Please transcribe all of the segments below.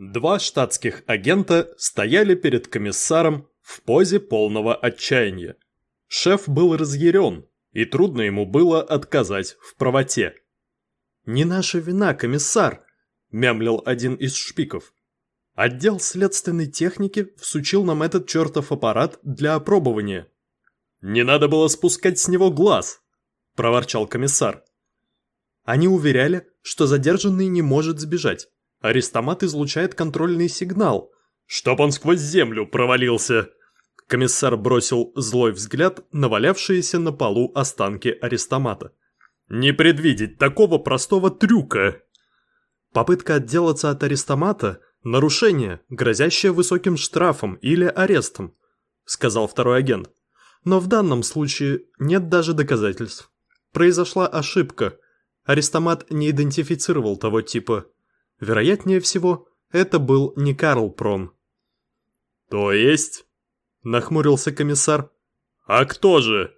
Два штатских агента стояли перед комиссаром в позе полного отчаяния. Шеф был разъярен, и трудно ему было отказать в правоте. «Не наша вина, комиссар», – мямлил один из шпиков. «Отдел следственной техники всучил нам этот чертов аппарат для опробования». «Не надо было спускать с него глаз», – проворчал комиссар. Они уверяли, что задержанный не может сбежать. Арестомат излучает контрольный сигнал. «Чтоб он сквозь землю провалился!» Комиссар бросил злой взгляд на валявшиеся на полу останки арестомата. «Не предвидеть такого простого трюка!» Попытка отделаться от арестомата – нарушение, грозящее высоким штрафом или арестом, сказал второй агент. Но в данном случае нет даже доказательств. Произошла ошибка. Арестомат не идентифицировал того типа. Вероятнее всего, это был не Карл Прон. «То есть?» – нахмурился комиссар. «А кто же?»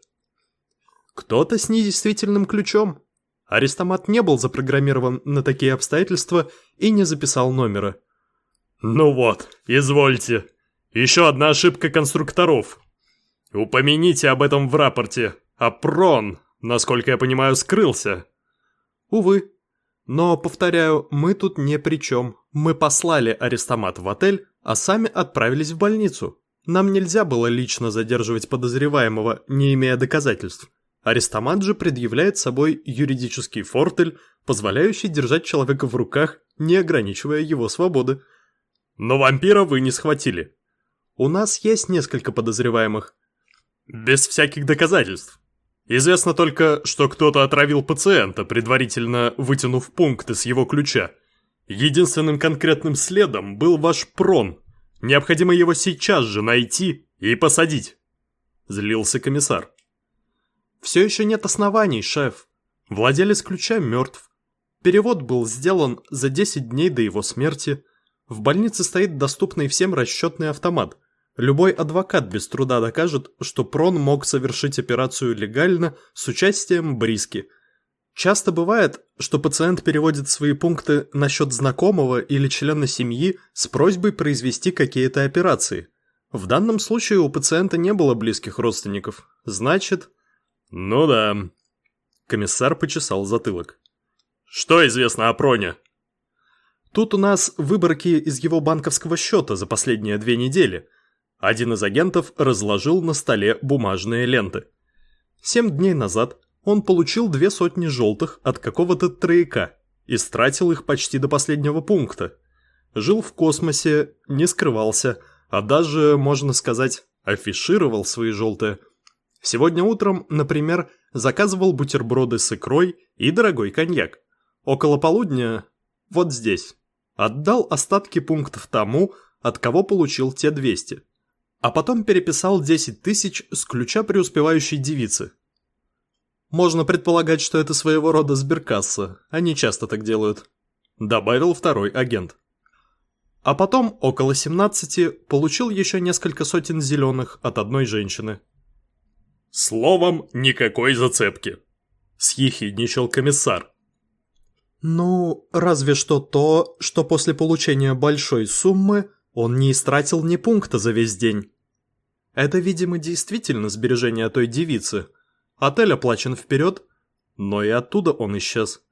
«Кто-то с недействительным ключом. Арестомат не был запрограммирован на такие обстоятельства и не записал номера». «Ну вот, извольте. Еще одна ошибка конструкторов. Упомяните об этом в рапорте. А Прон, насколько я понимаю, скрылся». «Увы», но, повторяю, мы тут не при чем. Мы послали арестомат в отель, а сами отправились в больницу. Нам нельзя было лично задерживать подозреваемого, не имея доказательств. Арестомат же предъявляет собой юридический фортель, позволяющий держать человека в руках, не ограничивая его свободы. Но вампира вы не схватили. У нас есть несколько подозреваемых. Без всяких доказательств. Известно только, что кто-то отравил пациента, предварительно вытянув пункты с его ключа. Единственным конкретным следом был ваш прон. Необходимо его сейчас же найти и посадить. Злился комиссар. Все еще нет оснований, шеф. Владелец ключа мертв. Перевод был сделан за 10 дней до его смерти. В больнице стоит доступный всем расчетный автомат. Любой адвокат без труда докажет, что Прон мог совершить операцию легально с участием Бриски. Часто бывает, что пациент переводит свои пункты насчет знакомого или члена семьи с просьбой произвести какие-то операции. В данном случае у пациента не было близких родственников. Значит... Ну да. Комиссар почесал затылок. Что известно о Проне? Тут у нас выборки из его банковского счета за последние две недели – один из агентов разложил на столе бумажные ленты. Семь дней назад он получил две сотни желтых от какого-то трояка и стратил их почти до последнего пункта. Жил в космосе, не скрывался, а даже, можно сказать, афишировал свои желтые. Сегодня утром, например, заказывал бутерброды с икрой и дорогой коньяк. Около полудня, вот здесь, отдал остатки пунктов тому, от кого получил те 200 а потом переписал 10 тысяч с ключа преуспевающей девицы. Можно предполагать, что это своего рода сберкасса, они часто так делают. Добавил второй агент. А потом, около 17, получил еще несколько сотен зеленых от одной женщины. Словом, никакой зацепки. Съехидничал комиссар. Ну, разве что то, что после получения большой суммы он не истратил ни пункта за весь день. Это, видимо, действительно сбережение той девицы. Отель оплачен вперед, но и оттуда он исчез.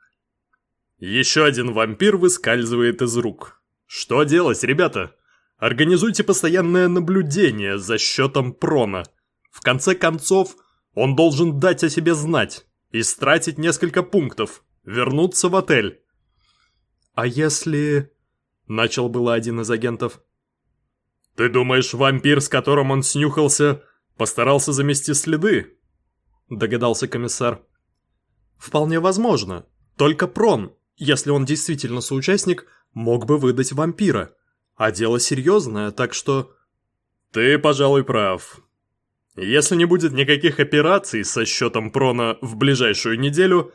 Еще один вампир выскальзывает из рук. Что делать, ребята? Организуйте постоянное наблюдение за счетом прона. В конце концов, он должен дать о себе знать, и стратить несколько пунктов, вернуться в отель. А если... Начал было один из агентов. «Ты думаешь, вампир, с которым он снюхался, постарался замести следы?» Догадался комиссар. «Вполне возможно. Только Прон, если он действительно соучастник, мог бы выдать вампира. А дело серьезное, так что...» «Ты, пожалуй, прав. Если не будет никаких операций со счетом Прона в ближайшую неделю,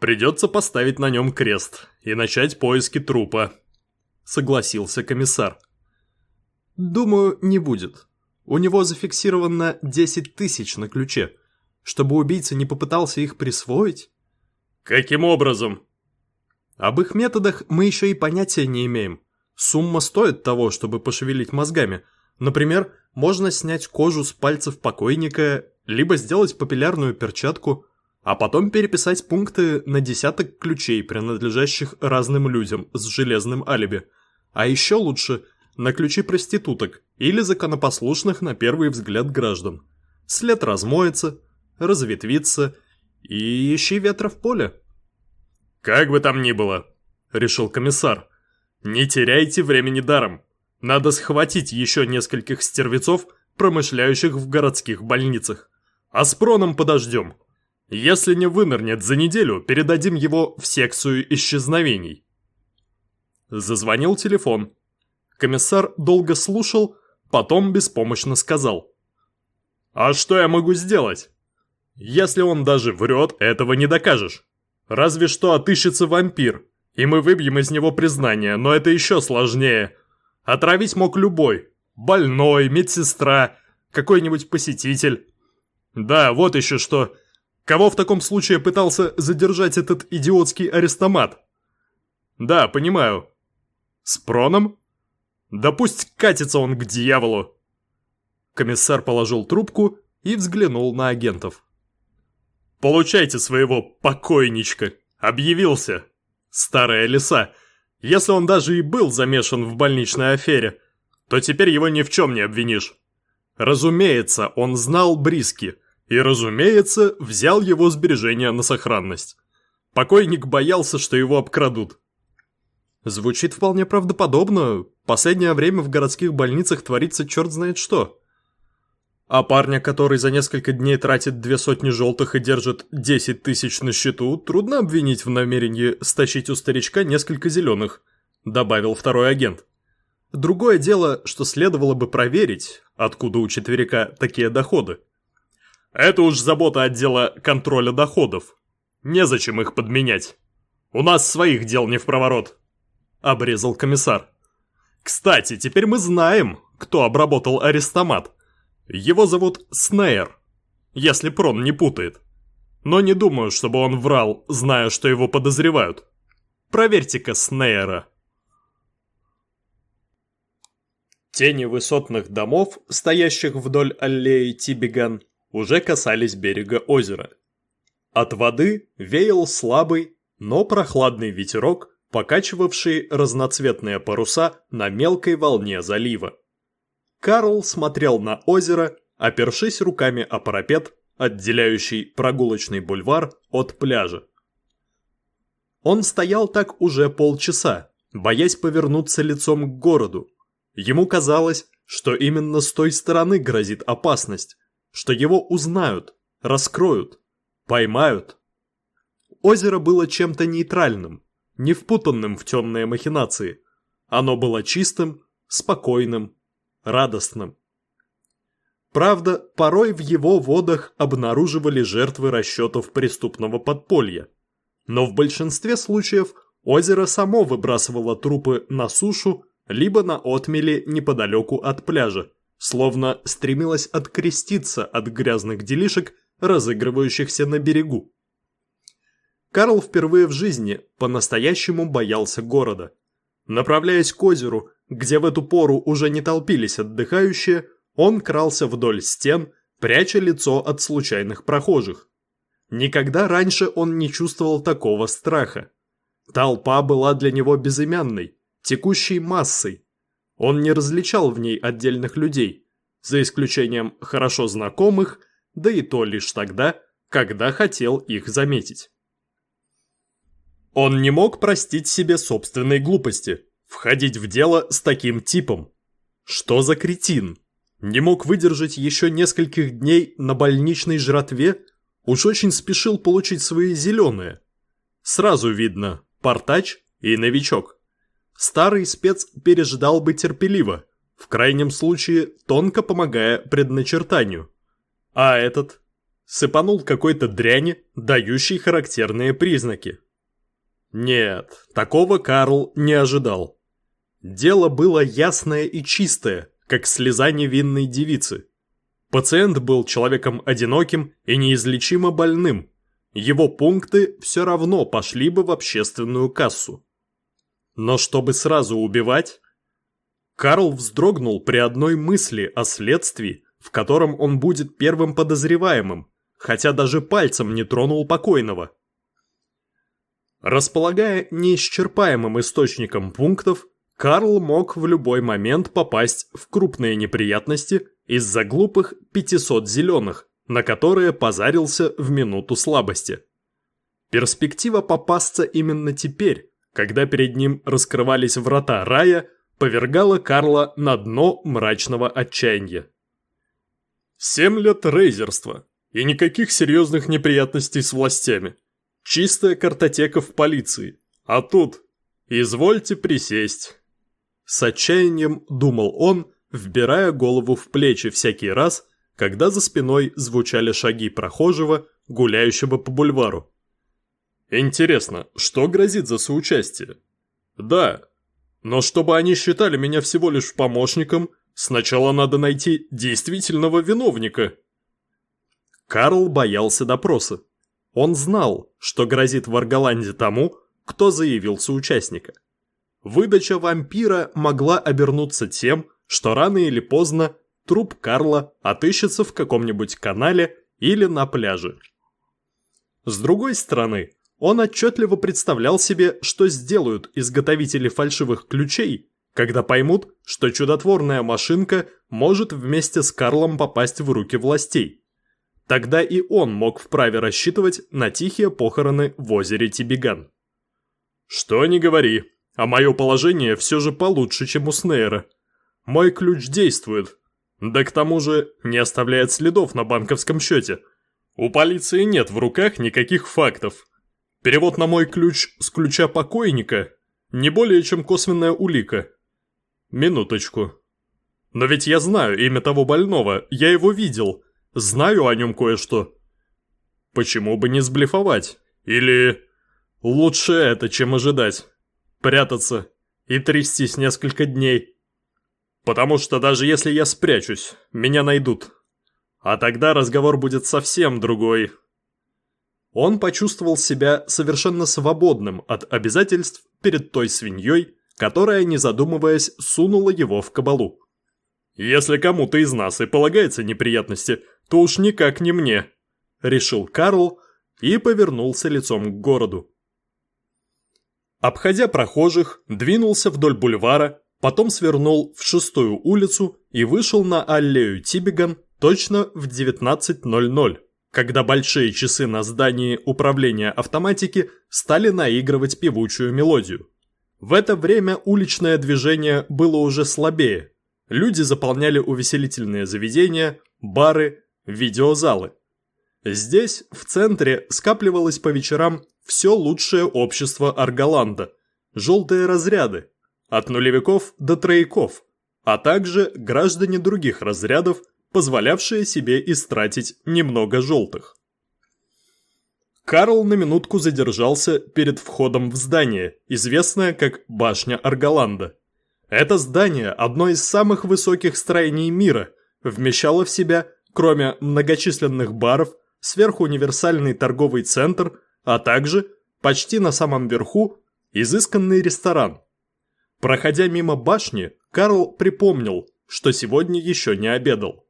придется поставить на нем крест и начать поиски трупа», — согласился комиссар. Думаю, не будет. У него зафиксировано 10 тысяч на ключе. Чтобы убийца не попытался их присвоить? Каким образом? Об их методах мы еще и понятия не имеем. Сумма стоит того, чтобы пошевелить мозгами. Например, можно снять кожу с пальцев покойника, либо сделать папиллярную перчатку, а потом переписать пункты на десяток ключей, принадлежащих разным людям с железным алиби. А еще лучше на ключи проституток или законопослушных на первый взгляд граждан. След размоется, разветвится и ищи ветра в поле. «Как бы там ни было», — решил комиссар, — «не теряйте времени даром. Надо схватить еще нескольких стервецов, промышляющих в городских больницах. А с проном подождем. Если не вынырнет за неделю, передадим его в секцию исчезновений». Зазвонил телефон. Комиссар долго слушал, потом беспомощно сказал. «А что я могу сделать? Если он даже врет, этого не докажешь. Разве что отыщется вампир, и мы выбьем из него признание, но это еще сложнее. Отравить мог любой. Больной, медсестра, какой-нибудь посетитель. Да, вот еще что. Кого в таком случае пытался задержать этот идиотский арестомат? Да, понимаю. С проном? Да пусть катится он к дьяволу. Комиссар положил трубку и взглянул на агентов. Получайте своего покойничка. Объявился. Старая лиса. Если он даже и был замешан в больничной афере, то теперь его ни в чем не обвинишь. Разумеется, он знал Бриски. И, разумеется, взял его сбережения на сохранность. Покойник боялся, что его обкрадут. Звучит вполне правдоподобно. Последнее время в городских больницах творится черт знает что. А парня, который за несколько дней тратит две сотни желтых и держит 10 тысяч на счету, трудно обвинить в намерении стащить у старичка несколько зеленых, добавил второй агент. Другое дело, что следовало бы проверить, откуда у четверика такие доходы. Это уж забота отдела контроля доходов. Незачем их подменять. У нас своих дел не в проворот. Обрезал комиссар. Кстати, теперь мы знаем, кто обработал арестомат. Его зовут Снейр, если Прон не путает. Но не думаю, чтобы он врал, зная, что его подозревают. Проверьте-ка Снейра. Тени высотных домов, стоящих вдоль аллеи Тибиган, уже касались берега озера. От воды веял слабый, но прохладный ветерок, покачивавший разноцветные паруса на мелкой волне залива. Карл смотрел на озеро, опершись руками о парапет, отделяющий прогулочный бульвар от пляжа. Он стоял так уже полчаса, боясь повернуться лицом к городу. Ему казалось, что именно с той стороны грозит опасность, что его узнают, раскроют, поймают. Озеро было чем-то нейтральным, не впутанным в темные махинации. Оно было чистым, спокойным, радостным. Правда, порой в его водах обнаруживали жертвы расчетов преступного подполья. Но в большинстве случаев озеро само выбрасывало трупы на сушу либо на отмели неподалеку от пляжа, словно стремилось откреститься от грязных делишек, разыгрывающихся на берегу. Карл впервые в жизни по-настоящему боялся города. Направляясь к озеру, где в эту пору уже не толпились отдыхающие, он крался вдоль стен, пряча лицо от случайных прохожих. Никогда раньше он не чувствовал такого страха. Толпа была для него безымянной, текущей массой. Он не различал в ней отдельных людей, за исключением хорошо знакомых, да и то лишь тогда, когда хотел их заметить. Он не мог простить себе собственной глупости, Входить в дело с таким типом. Что за кретин? Не мог выдержать еще нескольких дней на больничной жратве? Уж очень спешил получить свои зеленые. Сразу видно, портач и новичок. Старый спец переждал бы терпеливо, в крайнем случае тонко помогая предначертанию. А этот сыпанул какой-то дряни, дающей характерные признаки. Нет, такого Карл не ожидал. Дело было ясное и чистое, как слеза невинной девицы. Пациент был человеком одиноким и неизлечимо больным. Его пункты все равно пошли бы в общественную кассу. Но чтобы сразу убивать, Карл вздрогнул при одной мысли о следствии, в котором он будет первым подозреваемым, хотя даже пальцем не тронул покойного. Располагая неисчерпаемым источником пунктов, Карл мог в любой момент попасть в крупные неприятности из-за глупых 500 зеленых, на которые позарился в минуту слабости. Перспектива попасться именно теперь, когда перед ним раскрывались врата рая, повергала Карла на дно мрачного отчаяния. Семь лет рейзерства и никаких серьезных неприятностей с властями. Чистая картотека в полиции. А тут «Извольте присесть». С отчаянием думал он, вбирая голову в плечи всякий раз, когда за спиной звучали шаги прохожего, гуляющего по бульвару. Интересно, что грозит за соучастие? Да, но чтобы они считали меня всего лишь помощником, сначала надо найти действительного виновника. Карл боялся допроса. Он знал, что грозит в Арголанде тому, кто заявил соучастника. Выдача вампира могла обернуться тем, что рано или поздно труп Карла отыщется в каком-нибудь канале или на пляже. С другой стороны, он отчетливо представлял себе, что сделают изготовители фальшивых ключей, когда поймут, что чудотворная машинка может вместе с Карлом попасть в руки властей. Тогда и он мог вправе рассчитывать на тихие похороны в озере Тибиган. Что ни говори, а мое положение все же получше, чем у Снейра. Мой ключ действует, да к тому же не оставляет следов на банковском счете. У полиции нет в руках никаких фактов. Перевод на мой ключ с ключа покойника не более чем косвенная улика. Минуточку. Но ведь я знаю имя того больного, я его видел, знаю о нем кое-что. Почему бы не сблефовать? Или... Лучше это, чем ожидать. Прятаться и трястись несколько дней. Потому что даже если я спрячусь, меня найдут. А тогда разговор будет совсем другой. Он почувствовал себя совершенно свободным от обязательств перед той свиньей, которая, не задумываясь, сунула его в кабалу. «Если кому-то из нас и полагается неприятности, то уж никак не мне», — решил Карл и повернулся лицом к городу. Обходя прохожих, двинулся вдоль бульвара, потом свернул в шестую улицу и вышел на аллею Тибиган точно в 19.00, когда большие часы на здании управления автоматики стали наигрывать певучую мелодию. В это время уличное движение было уже слабее. Люди заполняли увеселительные заведения, бары, видеозалы. Здесь, в центре, скапливалось по вечерам все лучшее общество Арголанда, желтые разряды, от нулевиков до трояков, а также граждане других разрядов, позволявшие себе истратить немного желтых. Карл на минутку задержался перед входом в здание, известное как Башня Арголанда. Это здание, одно из самых высоких строений мира, вмещало в себя, кроме многочисленных баров, сверхуниверсальный торговый центр, а также, почти на самом верху, изысканный ресторан. Проходя мимо башни, Карл припомнил, что сегодня еще не обедал.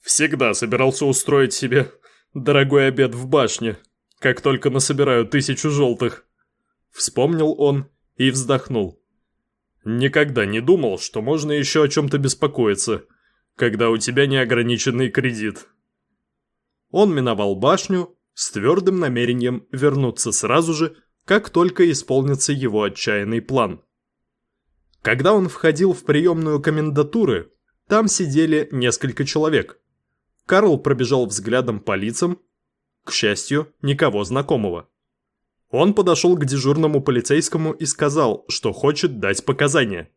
«Всегда собирался устроить себе дорогой обед в башне, как только насобираю тысячу желтых», — вспомнил он и вздохнул. «Никогда не думал, что можно еще о чем-то беспокоиться, когда у тебя неограниченный кредит». Он миновал башню с твердым намерением вернуться сразу же, как только исполнится его отчаянный план. Когда он входил в приемную комендатуры, там сидели несколько человек. Карл пробежал взглядом по лицам, к счастью, никого знакомого. Он подошел к дежурному полицейскому и сказал, что хочет дать показания.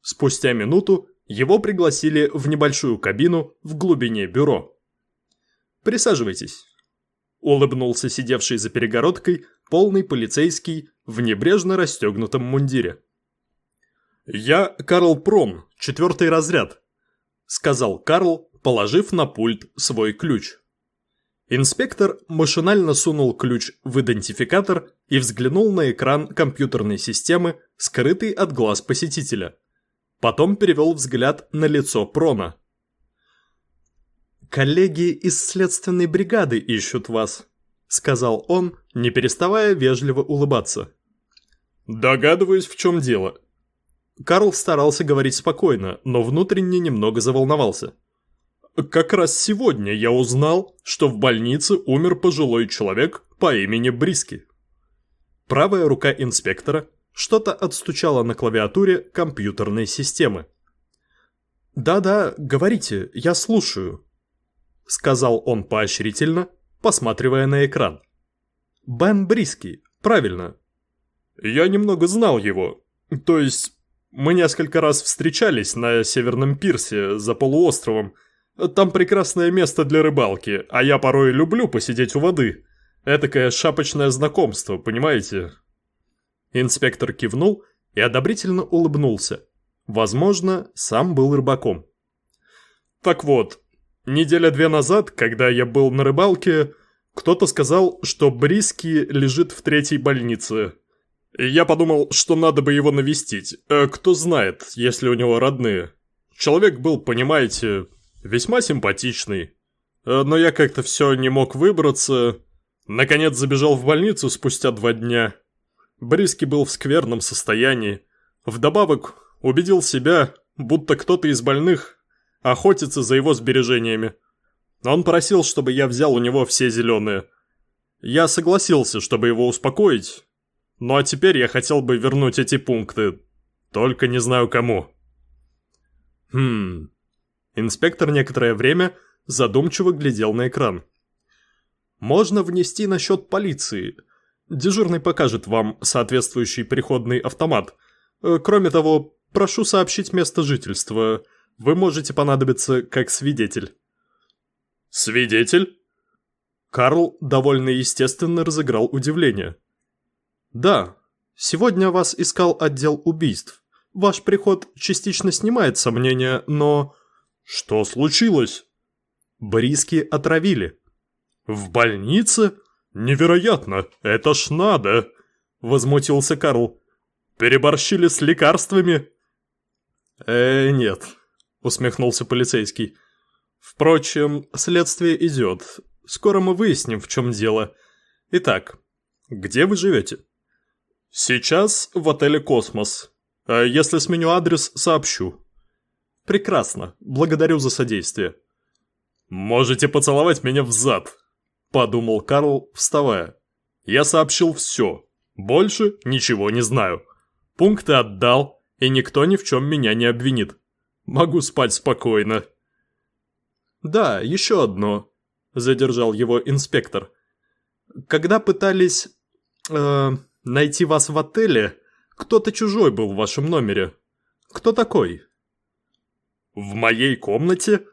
Спустя минуту его пригласили в небольшую кабину в глубине бюро. «Присаживайтесь», улыбнулся сидевший за перегородкой полный полицейский в небрежно расстегнутом мундире. «Я Карл Пром, четвертый разряд», — сказал Карл, положив на пульт свой ключ. Инспектор машинально сунул ключ в идентификатор и взглянул на экран компьютерной системы, скрытый от глаз посетителя. Потом перевел взгляд на лицо Прона. «Коллеги из следственной бригады ищут вас», — сказал он, не переставая вежливо улыбаться. «Догадываюсь, в чем дело». Карл старался говорить спокойно, но внутренне немного заволновался. «Как раз сегодня я узнал, что в больнице умер пожилой человек по имени Бриски». Правая рука инспектора что-то отстучала на клавиатуре компьютерной системы. «Да-да, говорите, я слушаю», — сказал он поощрительно, посматривая на экран. «Бен Бриски, правильно». «Я немного знал его. То есть, мы несколько раз встречались на Северном пирсе за полуостровом. Там прекрасное место для рыбалки, а я порой люблю посидеть у воды. Этакое шапочное знакомство, понимаете?» Инспектор кивнул и одобрительно улыбнулся. Возможно, сам был рыбаком. «Так вот, неделя две назад, когда я был на рыбалке, кто-то сказал, что Бриски лежит в третьей больнице. Я подумал, что надо бы его навестить. Э, кто знает, если у него родные. Человек был, понимаете, весьма симпатичный. Э, но я как-то все не мог выбраться. Наконец забежал в больницу спустя два дня. Бриски был в скверном состоянии. Вдобавок убедил себя, будто кто-то из больных охотится за его сбережениями. Он просил, чтобы я взял у него все зеленые. Я согласился, чтобы его успокоить. Ну а теперь я хотел бы вернуть эти пункты. Только не знаю кому. Хм... Инспектор некоторое время задумчиво глядел на экран. «Можно внести на счет полиции», Дежурный покажет вам соответствующий переходный автомат. Э, кроме того, прошу сообщить место жительства. Вы можете понадобиться как свидетель». «Свидетель?» Карл довольно естественно разыграл удивление. «Да, сегодня вас искал отдел убийств. Ваш приход частично снимает сомнения, но...» «Что случилось?» Бриски отравили. «В больнице?» «Невероятно! Это ж надо!» — возмутился Карл. «Переборщили с лекарствами?» «Э, нет», — усмехнулся полицейский. «Впрочем, следствие идет. Скоро мы выясним, в чем дело. Итак, где вы живете?» «Сейчас в отеле «Космос». А если сменю адрес, сообщу». «Прекрасно. Благодарю за содействие». «Можете поцеловать меня в зад», подумал Карл, вставая. Я сообщил все. Больше ничего не знаю. Пункты отдал, и никто ни в чем меня не обвинит. Могу спать спокойно. Да, еще одно, задержал его инспектор. Когда пытались э, найти вас в отеле, кто-то чужой был в вашем номере. Кто такой? В моей комнате?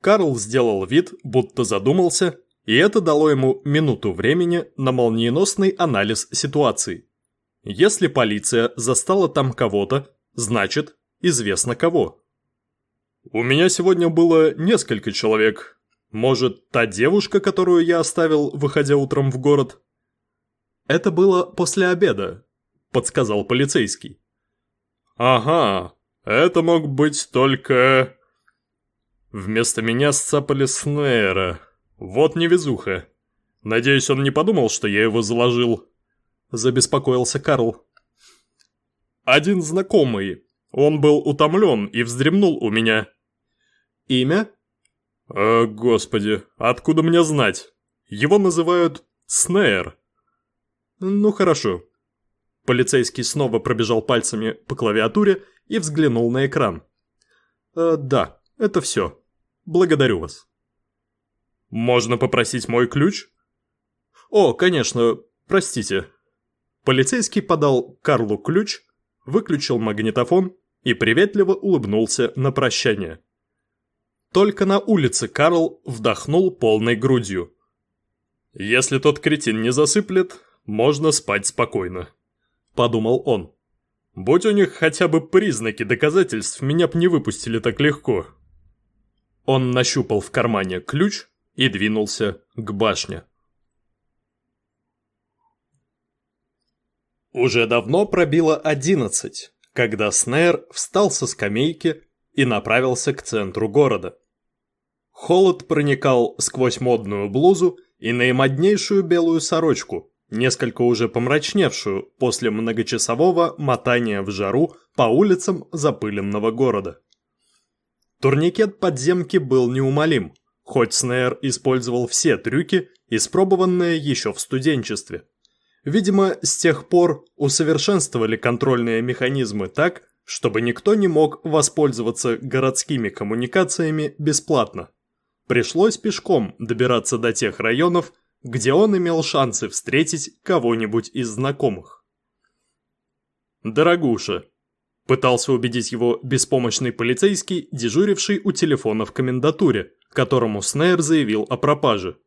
Карл сделал вид, будто задумался, и это дало ему минуту времени на молниеносный анализ ситуации. Если полиция застала там кого-то, значит, известно кого. «У меня сегодня было несколько человек. Может, та девушка, которую я оставил, выходя утром в город?» «Это было после обеда», — подсказал полицейский. «Ага, это мог быть только...» Вместо меня сцапали Снейра. «Вот невезуха. Надеюсь, он не подумал, что я его заложил?» Забеспокоился Карл. «Один знакомый. Он был утомлен и вздремнул у меня». «Имя?» «О, господи, откуда мне знать? Его называют Снейр». «Ну хорошо». Полицейский снова пробежал пальцами по клавиатуре и взглянул на экран. «Э, «Да, это все. Благодарю вас». «Можно попросить мой ключ?» «О, конечно, простите». Полицейский подал Карлу ключ, выключил магнитофон и приветливо улыбнулся на прощание. Только на улице Карл вдохнул полной грудью. «Если тот кретин не засыплет, можно спать спокойно», — подумал он. «Будь у них хотя бы признаки доказательств, меня б не выпустили так легко». Он нащупал в кармане ключ и двинулся к башне. Уже давно пробило одиннадцать, когда Снейр встал со скамейки и направился к центру города. Холод проникал сквозь модную блузу и наимоднейшую белую сорочку, несколько уже помрачневшую после многочасового мотания в жару по улицам запыленного города. Турникет подземки был неумолим, хоть Снейр использовал все трюки, испробованные еще в студенчестве. Видимо, с тех пор усовершенствовали контрольные механизмы так, чтобы никто не мог воспользоваться городскими коммуникациями бесплатно. Пришлось пешком добираться до тех районов, где он имел шансы встретить кого-нибудь из знакомых. «Дорогуша», – пытался убедить его беспомощный полицейский, дежуривший у телефона в комендатуре, которому Снейр заявил о пропаже.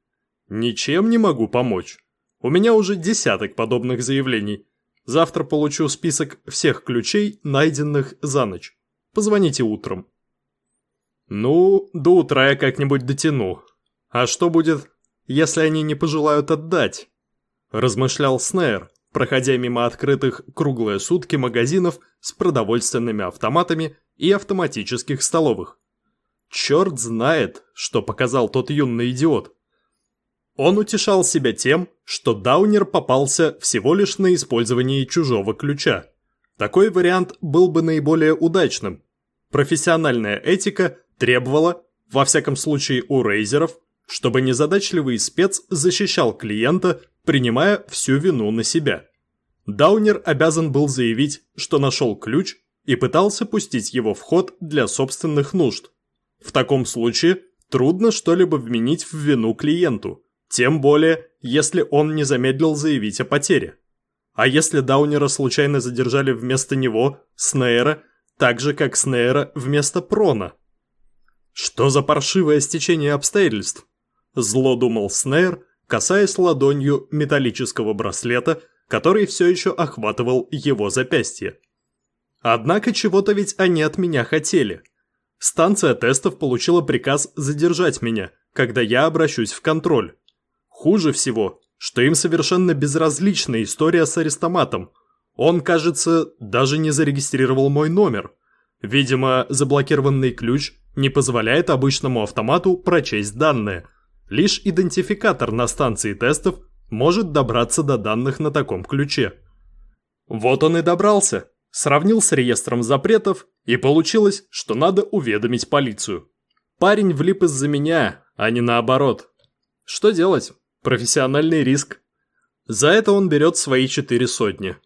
«Ничем не могу помочь. У меня уже десяток подобных заявлений. Завтра получу список всех ключей, найденных за ночь. Позвоните утром». «Ну, до утра я как-нибудь дотяну. А что будет, если они не пожелают отдать?» Размышлял Снейр, проходя мимо открытых круглые сутки магазинов с продовольственными автоматами и автоматических столовых. Черт знает, что показал тот юный идиот. Он утешал себя тем, что Даунер попался всего лишь на использовании чужого ключа. Такой вариант был бы наиболее удачным. Профессиональная этика требовала, во всяком случае у рейзеров, чтобы незадачливый спец защищал клиента, принимая всю вину на себя. Даунер обязан был заявить, что нашел ключ и пытался пустить его в ход для собственных нужд. В таком случае трудно что-либо вменить в вину клиенту, тем более, если он не замедлил заявить о потере. А если Даунера случайно задержали вместо него, Снейра, так же как Снейра вместо Прона? Что за паршивое стечение обстоятельств? Зло думал Снейр, касаясь ладонью металлического браслета, который все еще охватывал его запястье. Однако чего-то ведь они от меня хотели. Станция тестов получила приказ задержать меня, когда я обращусь в контроль. Хуже всего, что им совершенно безразлична история с арестоматом. Он, кажется, даже не зарегистрировал мой номер. Видимо, заблокированный ключ не позволяет обычному автомату прочесть данные – Лишь идентификатор на станции тестов может добраться до данных на таком ключе. Вот он и добрался, сравнил с реестром запретов, и получилось, что надо уведомить полицию. Парень влип из-за меня, а не наоборот. Что делать? Профессиональный риск. За это он берет свои четыре сотни.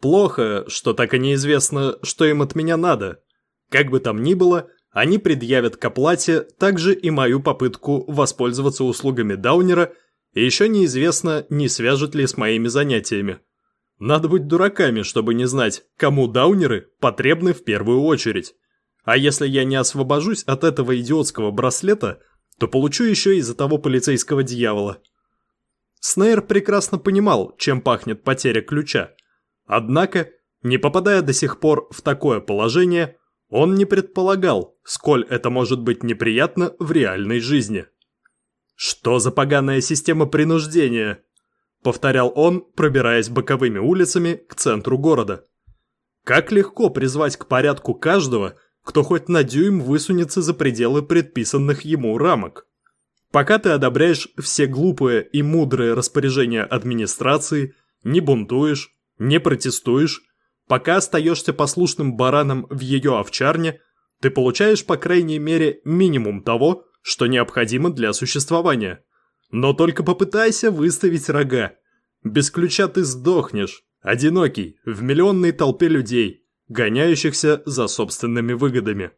Плохо, что так и неизвестно, что им от меня надо. Как бы там ни было, они предъявят к оплате также и мою попытку воспользоваться услугами Даунера, и еще неизвестно, не свяжут ли с моими занятиями. Надо быть дураками, чтобы не знать, кому даунеры потребны в первую очередь. А если я не освобожусь от этого идиотского браслета, то получу еще из-за того полицейского дьявола. Снейр прекрасно понимал, чем пахнет потеря ключа. Однако, не попадая до сих пор в такое положение, он не предполагал, сколь это может быть неприятно в реальной жизни. «Что за поганая система принуждения?» – повторял он, пробираясь боковыми улицами к центру города. «Как легко призвать к порядку каждого, кто хоть на дюйм высунется за пределы предписанных ему рамок. Пока ты одобряешь все глупые и мудрые распоряжения администрации, не бунтуешь, не протестуешь, Пока остаешься послушным бараном в ее овчарне, ты получаешь по крайней мере минимум того, что необходимо для существования. Но только попытайся выставить рога. Без ключа ты сдохнешь, одинокий, в миллионной толпе людей, гоняющихся за собственными выгодами.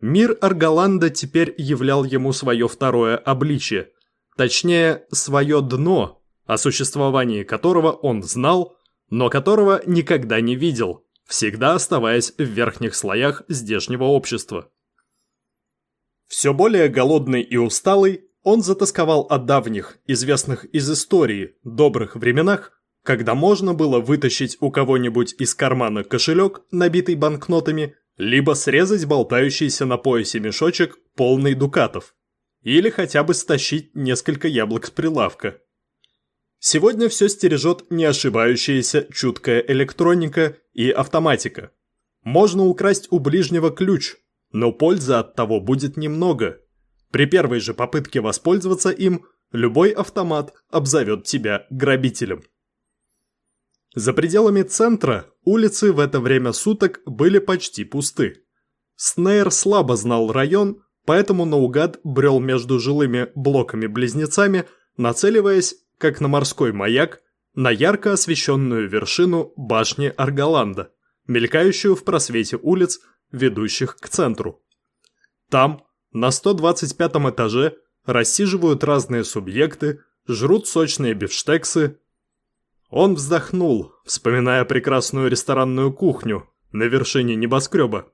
Мир Арголанда теперь являл ему свое второе обличие, точнее, свое дно, о существовании которого он знал, но которого никогда не видел, всегда оставаясь в верхних слоях здешнего общества. Все более голодный и усталый, он затасковал о давних, известных из истории, добрых временах, когда можно было вытащить у кого-нибудь из кармана кошелек, набитый банкнотами, либо срезать болтающийся на поясе мешочек, полный дукатов, или хотя бы стащить несколько яблок с прилавка. Сегодня все стережет не ошибающаяся чуткая электроника и автоматика. Можно украсть у ближнего ключ, но пользы от того будет немного. При первой же попытке воспользоваться им, любой автомат обзовет тебя грабителем. За пределами центра улицы в это время суток были почти пусты. Снейр слабо знал район, поэтому наугад брел между жилыми блоками-близнецами, нацеливаясь, как на морской маяк, на ярко освещенную вершину башни Арголанда, мелькающую в просвете улиц, ведущих к центру. Там, на 125 этаже, рассиживают разные субъекты, жрут сочные бифштексы. Он вздохнул, вспоминая прекрасную ресторанную кухню на вершине небоскреба.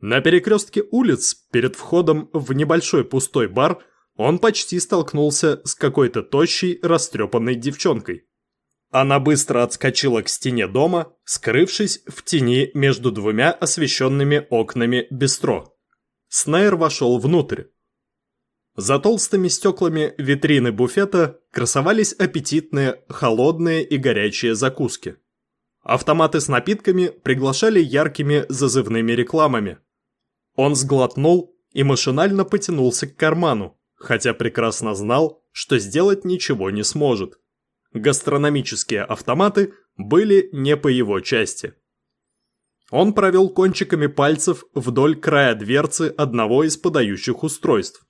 На перекрестке улиц, перед входом в небольшой пустой бар, он почти столкнулся с какой-то тощей, растрепанной девчонкой. Она быстро отскочила к стене дома, скрывшись в тени между двумя освещенными окнами бистро. Снайр вошел внутрь. За толстыми стеклами витрины буфета красовались аппетитные, холодные и горячие закуски. Автоматы с напитками приглашали яркими зазывными рекламами. Он сглотнул и машинально потянулся к карману, хотя прекрасно знал, что сделать ничего не сможет. Гастрономические автоматы были не по его части. Он провел кончиками пальцев вдоль края дверцы одного из подающих устройств.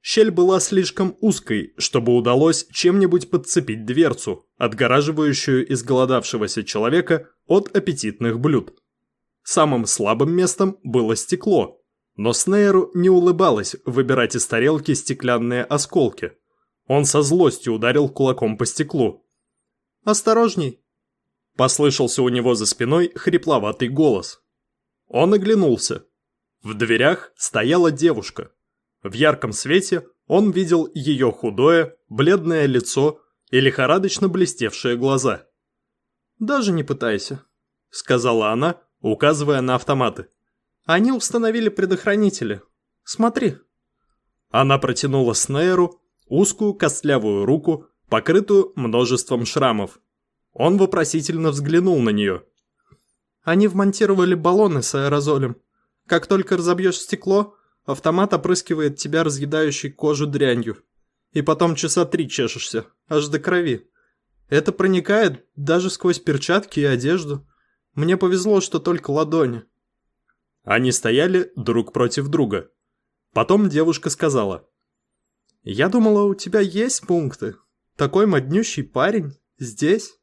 Щель была слишком узкой, чтобы удалось чем-нибудь подцепить дверцу, отгораживающую изголодавшегося человека от аппетитных блюд. Самым слабым местом было стекло, но Снейру не улыбалось выбирать из тарелки стеклянные осколки. Он со злостью ударил кулаком по стеклу. «Осторожней!» Послышался у него за спиной хрипловатый голос. Он оглянулся. В дверях стояла девушка. В ярком свете он видел ее худое, бледное лицо и лихорадочно блестевшие глаза. «Даже не пытайся», — сказала она, указывая на автоматы. «Они установили предохранители. Смотри». Она протянула Снейру узкую костлявую руку, покрытую множеством шрамов. Он вопросительно взглянул на нее. «Они вмонтировали баллоны с аэрозолем. Как только разобьешь стекло, автомат опрыскивает тебя разъедающей кожу дрянью. И потом часа три чешешься, аж до крови. Это проникает даже сквозь перчатки и одежду. Мне повезло, что только ладони». Они стояли друг против друга. Потом девушка сказала. «Я думала, у тебя есть пункты. Такой моднющий парень. Здесь.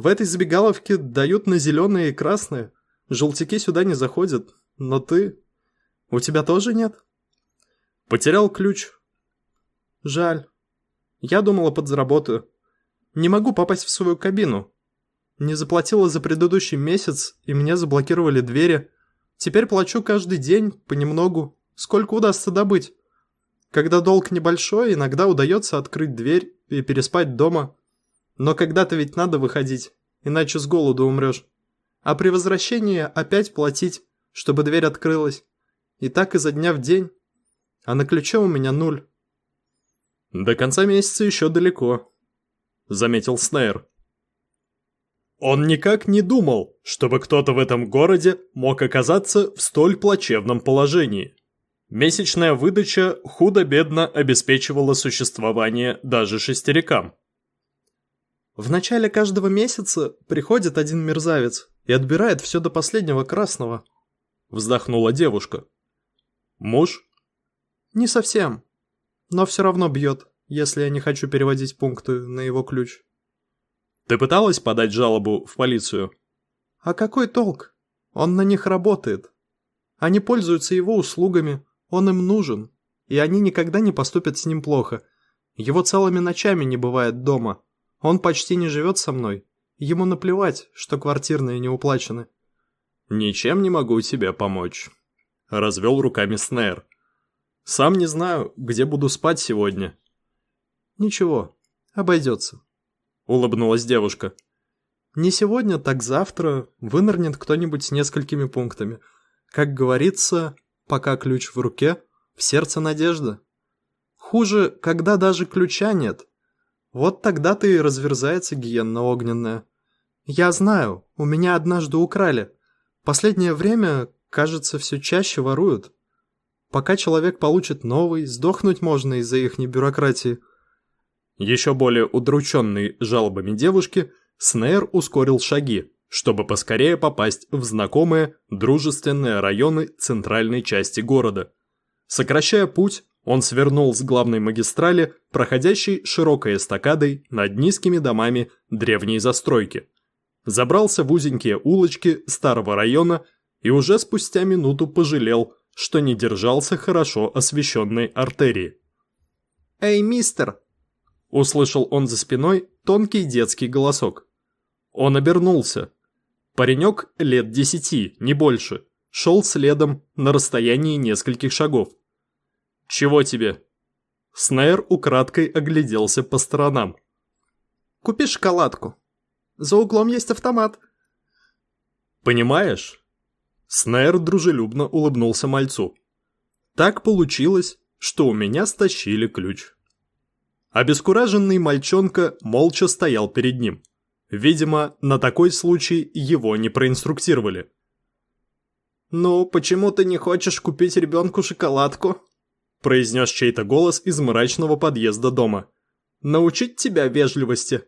В этой забегаловке дают на зеленые и красные. Желтяки сюда не заходят. Но ты... У тебя тоже нет?» «Потерял ключ». «Жаль. Я думала, подзаработаю. Не могу попасть в свою кабину. Не заплатила за предыдущий месяц, и мне заблокировали двери. Теперь плачу каждый день, понемногу. Сколько удастся добыть? Когда долг небольшой, иногда удается открыть дверь и переспать дома. Но когда-то ведь надо выходить, иначе с голоду умрешь. А при возвращении опять платить, чтобы дверь открылась. И так изо дня в день. А на ключе у меня нуль. «До конца месяца еще далеко», — заметил Снейр. Он никак не думал, чтобы кто-то в этом городе мог оказаться в столь плачевном положении. Месячная выдача худо-бедно обеспечивала существование даже шестерикам. В начале каждого месяца приходит один мерзавец и отбирает все до последнего красного. Вздохнула девушка. Муж? Не совсем. Но все равно бьет, если я не хочу переводить пункты на его ключ. Ты пыталась подать жалобу в полицию? А какой толк? Он на них работает. Они пользуются его услугами, он им нужен, и они никогда не поступят с ним плохо. Его целыми ночами не бывает дома. Он почти не живет со мной. Ему наплевать, что квартирные не уплачены. «Ничем не могу тебе помочь», — развел руками Снейр. «Сам не знаю, где буду спать сегодня». «Ничего, обойдется» улыбнулась девушка. Не сегодня, так завтра вынырнет кто-нибудь с несколькими пунктами. Как говорится, пока ключ в руке, в сердце надежда. Хуже, когда даже ключа нет. Вот тогда-то и разверзается гиенна огненная. Я знаю, у меня однажды украли. Последнее время, кажется, все чаще воруют. Пока человек получит новый, сдохнуть можно из-за ихней бюрократии. Еще более удрученный жалобами девушки, Снейр ускорил шаги, чтобы поскорее попасть в знакомые дружественные районы центральной части города. Сокращая путь, он свернул с главной магистрали, проходящей широкой эстакадой над низкими домами древней застройки. Забрался в узенькие улочки старого района и уже спустя минуту пожалел, что не держался хорошо освещенной артерии. «Эй, мистер!» Услышал он за спиной тонкий детский голосок. Он обернулся. Паренек лет десяти, не больше, шел следом на расстоянии нескольких шагов. «Чего тебе?» Снейр украдкой огляделся по сторонам. «Купи шоколадку. За углом есть автомат». «Понимаешь?» Снейр дружелюбно улыбнулся мальцу. «Так получилось, что у меня стащили ключ». Обескураженный мальчонка молча стоял перед ним. Видимо, на такой случай его не проинструктировали. «Ну, почему ты не хочешь купить ребенку шоколадку?» Произнес чей-то голос из мрачного подъезда дома. «Научить тебя вежливости».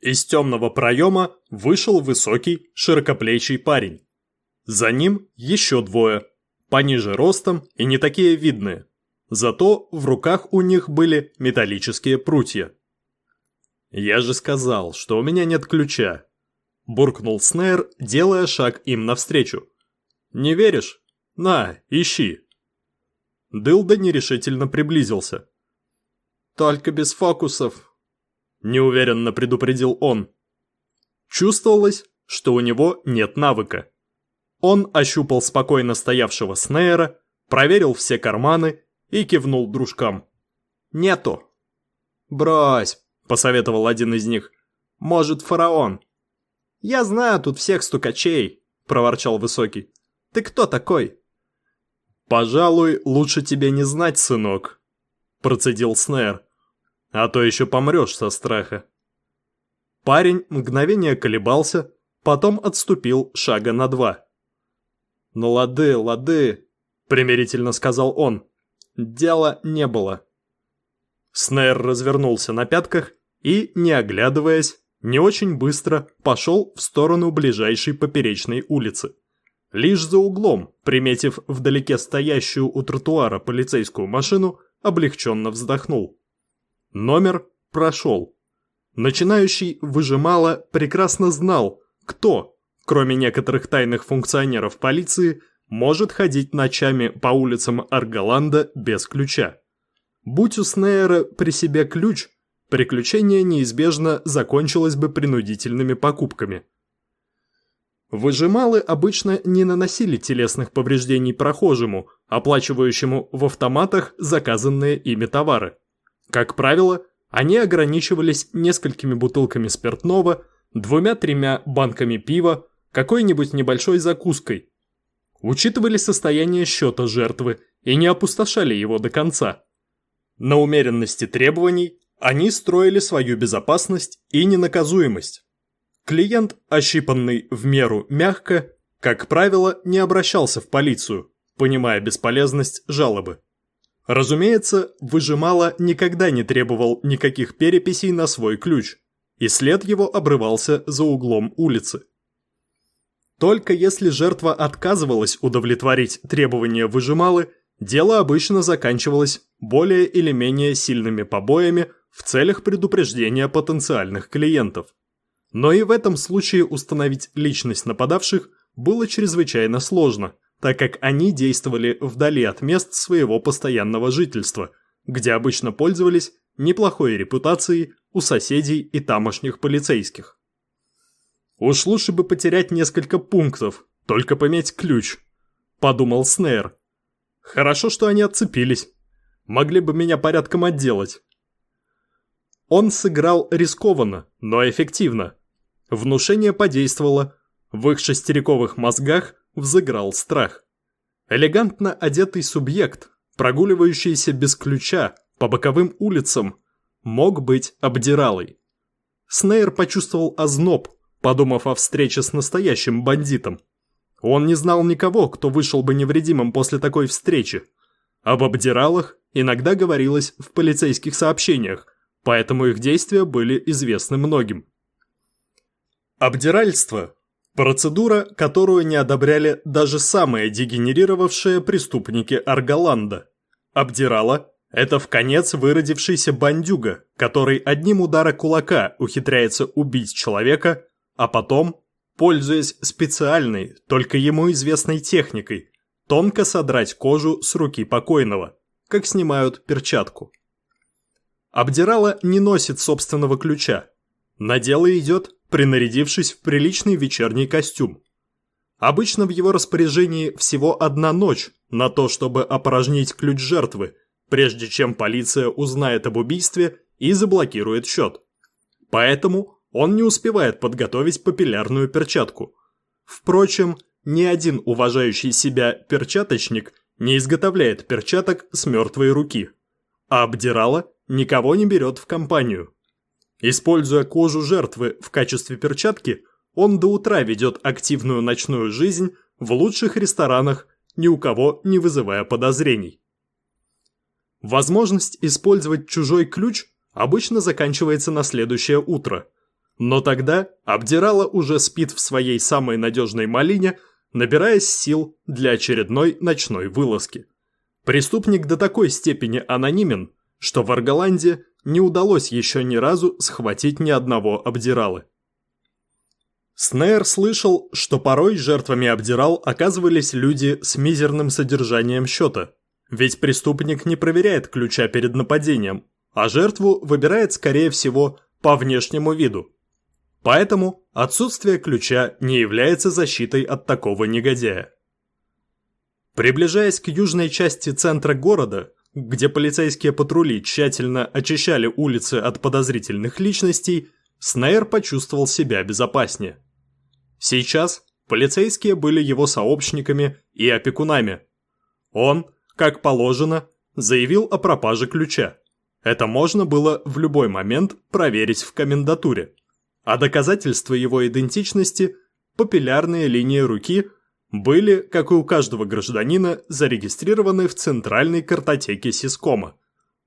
Из темного проема вышел высокий, широкоплечий парень. За ним еще двое, пониже ростом и не такие видные. Зато в руках у них были металлические прутья. «Я же сказал, что у меня нет ключа», – буркнул Снейр, делая шаг им навстречу. «Не веришь? На, ищи». Дылда нерешительно приблизился. «Только без фокусов», – неуверенно предупредил он. Чувствовалось, что у него нет навыка. Он ощупал спокойно стоявшего Снейра, проверил все карманы и кивнул дружкам. «Нету». «Брось», – посоветовал один из них. «Может, фараон». «Я знаю тут всех стукачей», – проворчал Высокий. «Ты кто такой?» «Пожалуй, лучше тебе не знать, сынок», – процедил Снэр. «А то еще помрешь со страха». Парень мгновение колебался, потом отступил шага на два. «Ну лады, лады», – примирительно сказал он. «Дела не было». Снэр развернулся на пятках и, не оглядываясь, не очень быстро пошел в сторону ближайшей поперечной улицы. Лишь за углом, приметив вдалеке стоящую у тротуара полицейскую машину, облегченно вздохнул. Номер прошел. Начинающий выжимало прекрасно знал, кто, кроме некоторых тайных функционеров полиции, может ходить ночами по улицам Арголанда без ключа. Будь у Снейра при себе ключ, приключение неизбежно закончилось бы принудительными покупками – Выжималы обычно не наносили телесных повреждений прохожему, оплачивающему в автоматах заказанные ими товары. Как правило, они ограничивались несколькими бутылками спиртного, двумя-тремя банками пива, какой-нибудь небольшой закуской. Учитывали состояние счета жертвы и не опустошали его до конца. На умеренности требований они строили свою безопасность и ненаказуемость. Клиент, ощипанный в меру мягко, как правило, не обращался в полицию, понимая бесполезность жалобы. Разумеется, выжимало никогда не требовал никаких переписей на свой ключ, и след его обрывался за углом улицы. Только если жертва отказывалась удовлетворить требования выжималы, дело обычно заканчивалось более или менее сильными побоями в целях предупреждения потенциальных клиентов. Но и в этом случае установить личность нападавших было чрезвычайно сложно, так как они действовали вдали от мест своего постоянного жительства, где обычно пользовались неплохой репутацией у соседей и тамошних полицейских. «Уж лучше бы потерять несколько пунктов, только пометь ключ», – подумал Снейр. «Хорошо, что они отцепились. Могли бы меня порядком отделать». Он сыграл рискованно, но эффективно – Внушение подействовало. В их шестериковых мозгах взыграл страх. Элегантно одетый субъект, прогуливающийся без ключа по боковым улицам, мог быть обдиралой. Снейр почувствовал озноб, подумав о встрече с настоящим бандитом. Он не знал никого, кто вышел бы невредимым после такой встречи. Об обдиралах иногда говорилось в полицейских сообщениях, поэтому их действия были известны многим. Обдиральство – процедура, которую не одобряли даже самые дегенерировавшие преступники Арголанда. Обдирало – это в конец выродившийся бандюга, который одним удара кулака ухитряется убить человека, а потом, пользуясь специальной, только ему известной техникой, тонко содрать кожу с руки покойного, как снимают перчатку. Обдирало не носит собственного ключа. На дело идет, принарядившись в приличный вечерний костюм. Обычно в его распоряжении всего одна ночь на то, чтобы опорожнить ключ жертвы, прежде чем полиция узнает об убийстве и заблокирует счет. Поэтому он не успевает подготовить папиллярную перчатку. Впрочем, ни один уважающий себя перчаточник не изготовляет перчаток с мертвой руки, а обдирало никого не берет в компанию. Используя кожу жертвы в качестве перчатки, он до утра ведет активную ночную жизнь в лучших ресторанах, ни у кого не вызывая подозрений. Возможность использовать чужой ключ обычно заканчивается на следующее утро. Но тогда обдирала уже спит в своей самой надежной малине, набираясь сил для очередной ночной вылазки. Преступник до такой степени анонимен, что в Арголанде не удалось еще ни разу схватить ни одного обдиралы. Снейр слышал, что порой жертвами обдирал оказывались люди с мизерным содержанием счета, ведь преступник не проверяет ключа перед нападением, а жертву выбирает, скорее всего, по внешнему виду. Поэтому отсутствие ключа не является защитой от такого негодяя. Приближаясь к южной части центра города, где полицейские патрули тщательно очищали улицы от подозрительных личностей, Снейр почувствовал себя безопаснее. Сейчас полицейские были его сообщниками и опекунами. Он, как положено, заявил о пропаже ключа. Это можно было в любой момент проверить в комендатуре. А доказательства его идентичности – папиллярные линии руки – были, как и у каждого гражданина, зарегистрированы в центральной картотеке Сискома.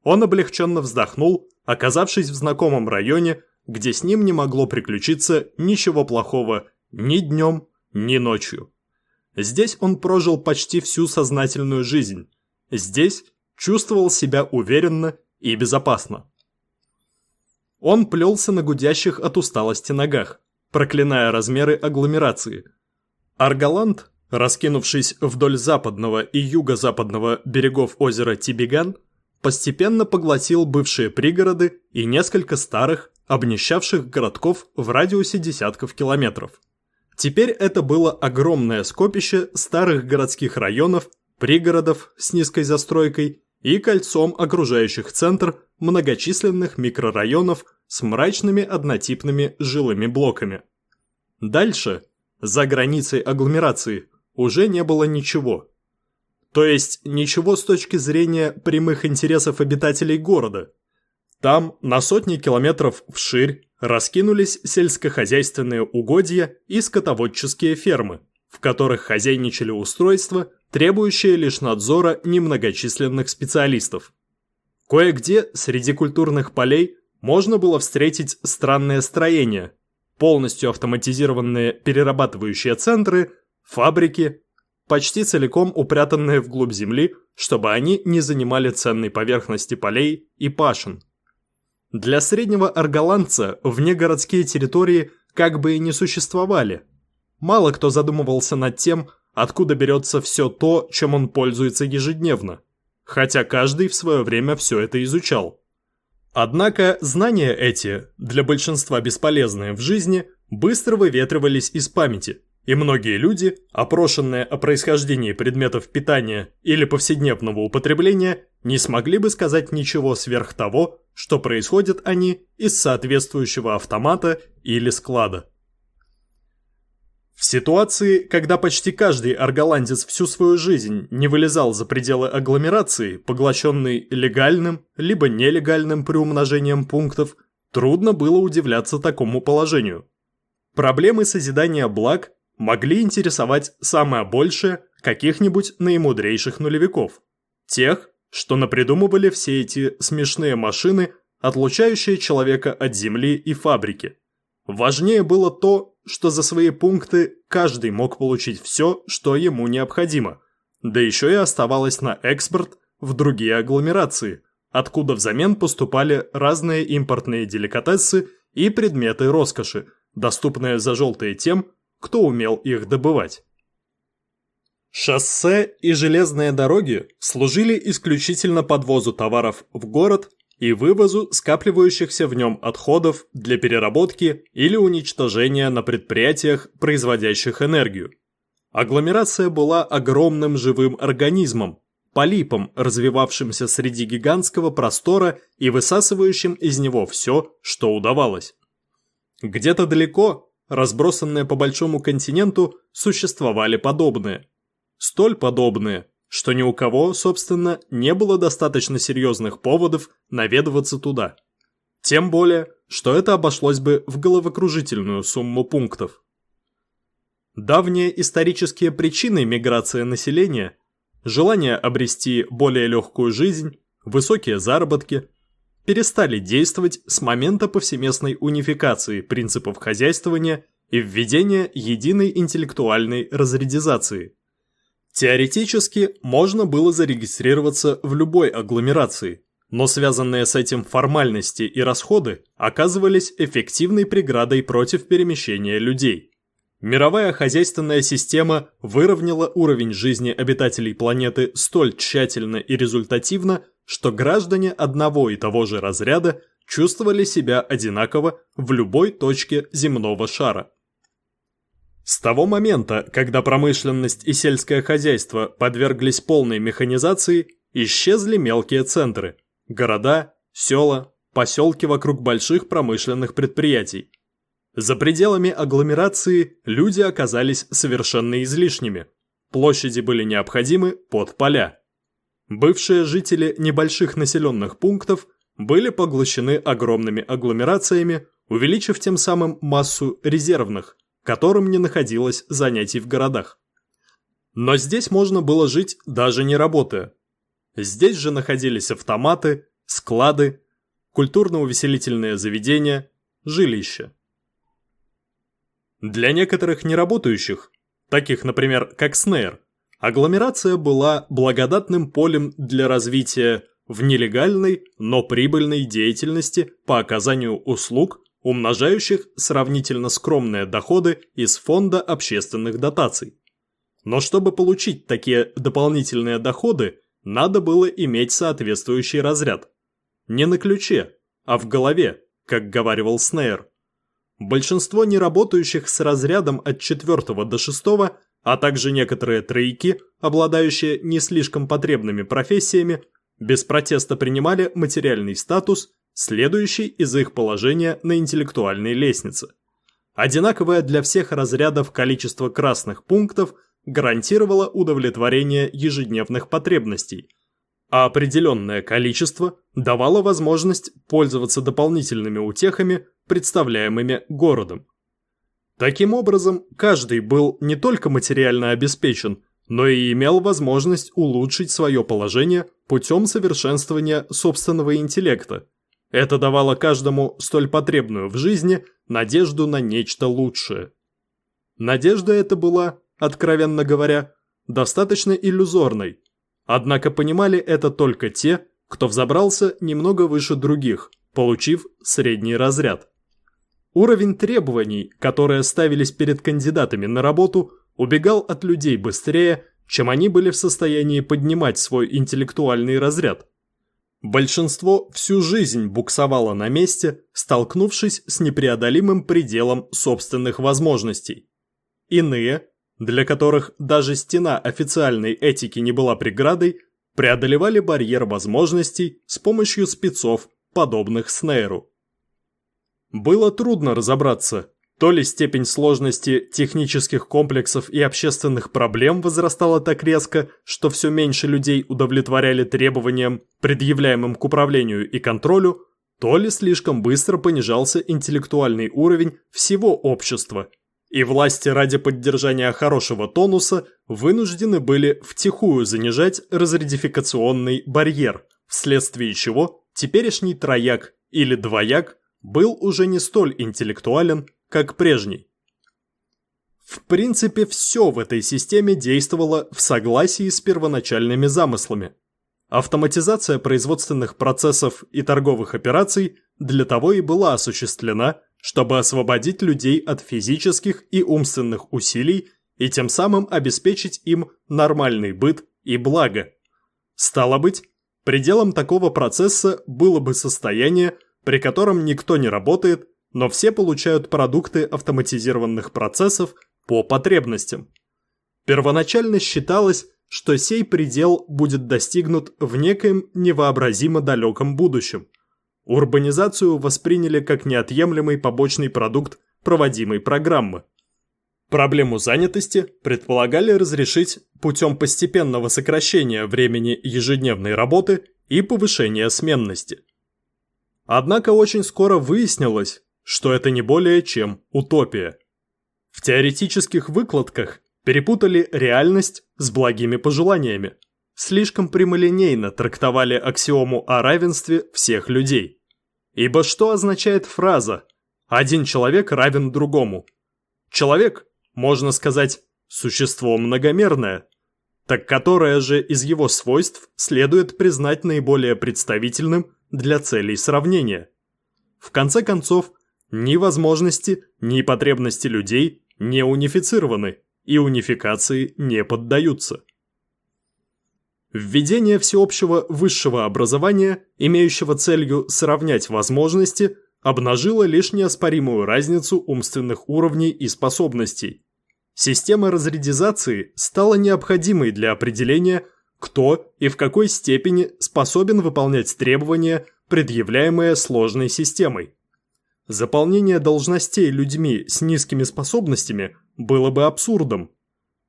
Он облегченно вздохнул, оказавшись в знакомом районе, где с ним не могло приключиться ничего плохого ни днем, ни ночью. Здесь он прожил почти всю сознательную жизнь. Здесь чувствовал себя уверенно и безопасно. Он плелся на гудящих от усталости ногах, проклиная размеры агломерации. Арголанд раскинувшись вдоль западного и юго-западного берегов озера Тибиган, постепенно поглотил бывшие пригороды и несколько старых, обнищавших городков в радиусе десятков километров. Теперь это было огромное скопище старых городских районов, пригородов с низкой застройкой и кольцом окружающих центр многочисленных микрорайонов с мрачными однотипными жилыми блоками. Дальше, за границей агломерации, уже не было ничего. То есть ничего с точки зрения прямых интересов обитателей города. Там на сотни километров вширь раскинулись сельскохозяйственные угодья и скотоводческие фермы, в которых хозяйничали устройства, требующие лишь надзора немногочисленных специалистов. Кое-где среди культурных полей можно было встретить странные строения, полностью автоматизированные перерабатывающие центры – фабрики, почти целиком упрятанные вглубь земли, чтобы они не занимали ценной поверхности полей и пашин. Для среднего арголандца внегородские территории как бы и не существовали. Мало кто задумывался над тем, откуда берется все то, чем он пользуется ежедневно, хотя каждый в свое время все это изучал. Однако знания эти, для большинства бесполезные в жизни, быстро выветривались из памяти – и многие люди, опрошенные о происхождении предметов питания или повседневного употребления, не смогли бы сказать ничего сверх того, что происходят они из соответствующего автомата или склада. В ситуации, когда почти каждый арголандец всю свою жизнь не вылезал за пределы агломерации, поглощенный легальным либо нелегальным приумножением пунктов, трудно было удивляться такому положению. Проблемы созидания благ могли интересовать самое большее каких-нибудь наимудрейших нулевиков. Тех, что напридумывали все эти смешные машины, отлучающие человека от земли и фабрики. Важнее было то, что за свои пункты каждый мог получить все, что ему необходимо, да еще и оставалось на экспорт в другие агломерации, откуда взамен поступали разные импортные деликатесы и предметы роскоши, доступные за желтые тем, кто умел их добывать. Шоссе и железные дороги служили исключительно подвозу товаров в город и вывозу скапливающихся в нем отходов для переработки или уничтожения на предприятиях, производящих энергию. Агломерация была огромным живым организмом, полипом, развивавшимся среди гигантского простора и высасывающим из него все, что удавалось. Где-то далеко, разбросанные по большому континенту, существовали подобные. Столь подобные, что ни у кого, собственно, не было достаточно серьезных поводов наведываться туда. Тем более, что это обошлось бы в головокружительную сумму пунктов. Давние исторические причины миграции населения – желание обрести более легкую жизнь, высокие заработки – перестали действовать с момента повсеместной унификации принципов хозяйствования и введения единой интеллектуальной разрядизации – Теоретически можно было зарегистрироваться в любой агломерации, но связанные с этим формальности и расходы оказывались эффективной преградой против перемещения людей. Мировая хозяйственная система выровняла уровень жизни обитателей планеты столь тщательно и результативно, что граждане одного и того же разряда чувствовали себя одинаково в любой точке земного шара. С того момента, когда промышленность и сельское хозяйство подверглись полной механизации, исчезли мелкие центры – города, села, поселки вокруг больших промышленных предприятий. За пределами агломерации люди оказались совершенно излишними. Площади были необходимы под поля. Бывшие жители небольших населенных пунктов были поглощены огромными агломерациями, увеличив тем самым массу резервных – которым не находилось занятий в городах. Но здесь можно было жить даже не работая. Здесь же находились автоматы, склады, культурно-увеселительные заведения, жилища. Для некоторых неработающих, таких, например, как Снейр, агломерация была благодатным полем для развития в нелегальной, но прибыльной деятельности по оказанию услуг умножающих сравнительно скромные доходы из фонда общественных дотаций. Но чтобы получить такие дополнительные доходы, надо было иметь соответствующий разряд. Не на ключе, а в голове, как говаривал Снейр. Большинство неработающих с разрядом от 4 до 6, а также некоторые тройки, обладающие не слишком потребными профессиями, без протеста принимали материальный статус следующий из их положения на интеллектуальной лестнице. Одинаковое для всех разрядов количество красных пунктов гарантировало удовлетворение ежедневных потребностей, а определенное количество давало возможность пользоваться дополнительными утехами, представляемыми городом. Таким образом, каждый был не только материально обеспечен, но и имел возможность улучшить свое положение путем совершенствования собственного интеллекта, это давало каждому столь потребную в жизни надежду на нечто лучшее. Надежда эта была, откровенно говоря, достаточно иллюзорной, однако понимали это только те, кто взобрался немного выше других, получив средний разряд. Уровень требований, которые ставились перед кандидатами на работу, убегал от людей быстрее, чем они были в состоянии поднимать свой интеллектуальный разряд. Большинство всю жизнь буксовало на месте, столкнувшись с непреодолимым пределом собственных возможностей. Иные, для которых даже стена официальной этики не была преградой, преодолевали барьер возможностей с помощью спецов, подобных Снейру. Было трудно разобраться, то ли степень сложности технических комплексов и общественных проблем возрастала так резко, что все меньше людей удовлетворяли требованиям, предъявляемым к управлению и контролю, то ли слишком быстро понижался интеллектуальный уровень всего общества, и власти ради поддержания хорошего тонуса вынуждены были втихую занижать разредификационный барьер, вследствие чего теперешний трояк или двояк был уже не столь интеллектуален, как прежний. В принципе, все в этой системе действовало в согласии с первоначальными замыслами. Автоматизация производственных процессов и торговых операций для того и была осуществлена, чтобы освободить людей от физических и умственных усилий и тем самым обеспечить им нормальный быт и благо. Стало быть, пределом такого процесса было бы состояние, при котором никто не работает, но все получают продукты автоматизированных процессов по потребностям. Первоначально считалось, что сей предел будет достигнут в некоем невообразимо далеком будущем. Урбанизацию восприняли как неотъемлемый побочный продукт проводимой программы. Проблему занятости предполагали разрешить путем постепенного сокращения времени ежедневной работы и повышения сменности. Однако очень скоро выяснилось, что это не более чем утопия. В теоретических выкладках перепутали реальность с благими пожеланиями. Слишком прямолинейно трактовали аксиому о равенстве всех людей. Ибо что означает фраза «один человек равен другому»? Человек, можно сказать, существо многомерное, так которое же из его свойств следует признать наиболее представительным для целей сравнения. В конце концов, ни возможности, ни потребности людей не унифицированы и унификации не поддаются. Введение всеобщего высшего образования, имеющего целью сравнять возможности, обнажило лишь неоспоримую разницу умственных уровней и способностей. Система разрядизации стала необходимой для определения, кто и в какой степени способен выполнять требования, предъявляемые сложной системой. Заполнение должностей людьми с низкими способностями было бы абсурдом.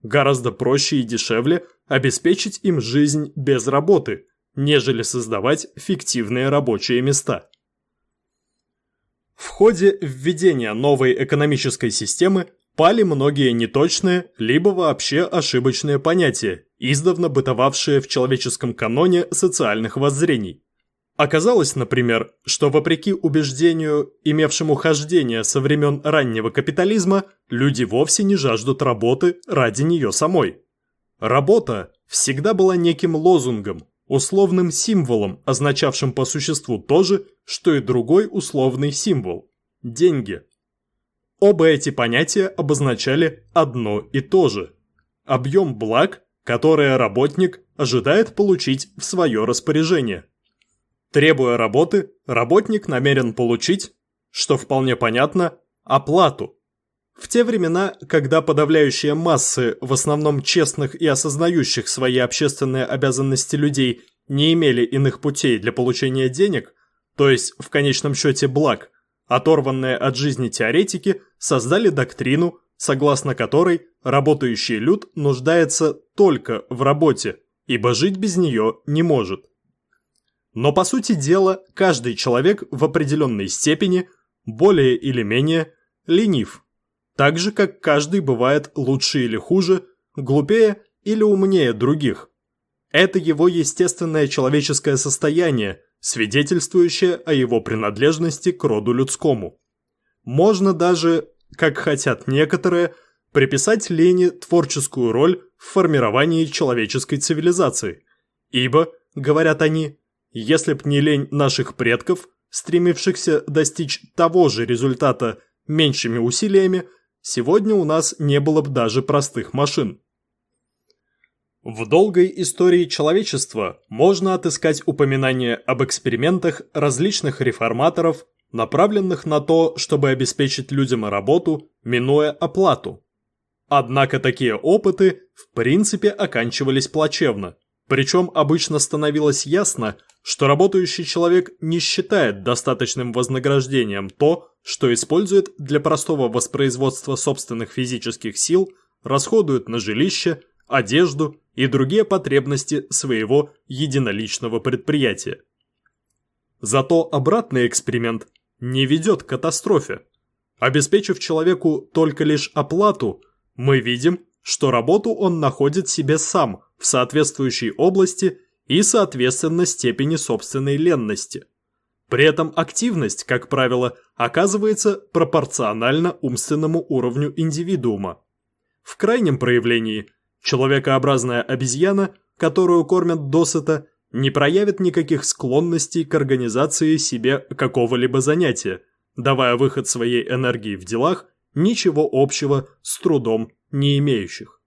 Гораздо проще и дешевле обеспечить им жизнь без работы, нежели создавать фиктивные рабочие места. В ходе введения новой экономической системы пали многие неточные, либо вообще ошибочные понятия, издавна бытовавшие в человеческом каноне социальных воззрений. Оказалось, например, что вопреки убеждению, имевшему хождение со времен раннего капитализма, люди вовсе не жаждут работы ради нее самой. Работа всегда была неким лозунгом, условным символом, означавшим по существу то же, что и другой условный символ – деньги. Оба эти понятия обозначали одно и то же – объем благ, которые работник ожидает получить в свое распоряжение – Требуя работы, работник намерен получить, что вполне понятно, оплату. В те времена, когда подавляющие массы, в основном честных и осознающих свои общественные обязанности людей, не имели иных путей для получения денег, то есть в конечном счете благ, оторванные от жизни теоретики создали доктрину, согласно которой работающий люд нуждается только в работе, ибо жить без нее не может. Но по сути дела, каждый человек в определенной степени, более или менее, ленив. Так же, как каждый бывает лучше или хуже, глупее или умнее других. Это его естественное человеческое состояние, свидетельствующее о его принадлежности к роду людскому. Можно даже, как хотят некоторые, приписать лени творческую роль в формировании человеческой цивилизации. Ибо, говорят они, если б не лень наших предков, стремившихся достичь того же результата меньшими усилиями, сегодня у нас не было бы даже простых машин. В долгой истории человечества можно отыскать упоминания об экспериментах различных реформаторов, направленных на то, чтобы обеспечить людям работу, минуя оплату. Однако такие опыты в принципе оканчивались плачевно. Причем обычно становилось ясно, что работающий человек не считает достаточным вознаграждением то, что использует для простого воспроизводства собственных физических сил, расходует на жилище, одежду и другие потребности своего единоличного предприятия. Зато обратный эксперимент не ведет к катастрофе. Обеспечив человеку только лишь оплату, мы видим, что работу он находит себе сам в соответствующей области и, соответственно, степени собственной ленности. При этом активность, как правило, оказывается пропорциональна умственному уровню индивидуума. В крайнем проявлении человекообразная обезьяна, которую кормят досыта, не проявит никаких склонностей к организации себе какого-либо занятия, давая выход своей энергии в делах, ничего общего с трудом не имеющих.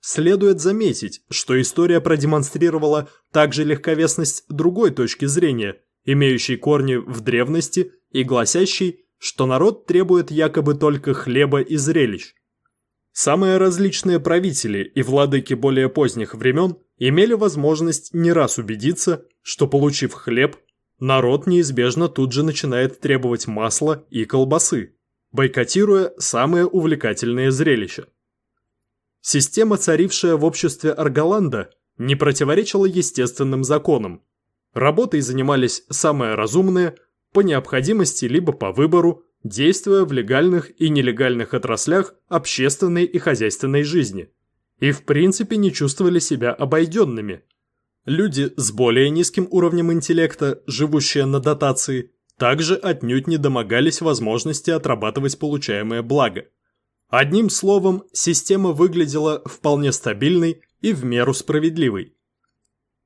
Следует заметить, что история продемонстрировала также легковесность другой точки зрения, имеющей корни в древности и гласящей, что народ требует якобы только хлеба и зрелищ. Самые различные правители и владыки более поздних времен имели возможность не раз убедиться, что получив хлеб, народ неизбежно тут же начинает требовать масла и колбасы, бойкотируя самые увлекательные зрелища. Система, царившая в обществе Арголанда, не противоречила естественным законам. Работой занимались самые разумные, по необходимости либо по выбору, действуя в легальных и нелегальных отраслях общественной и хозяйственной жизни, и в принципе не чувствовали себя обойденными. Люди с более низким уровнем интеллекта, живущие на дотации, также отнюдь не домогались возможности отрабатывать получаемое благо. Одним словом, система выглядела вполне стабильной и в меру справедливой.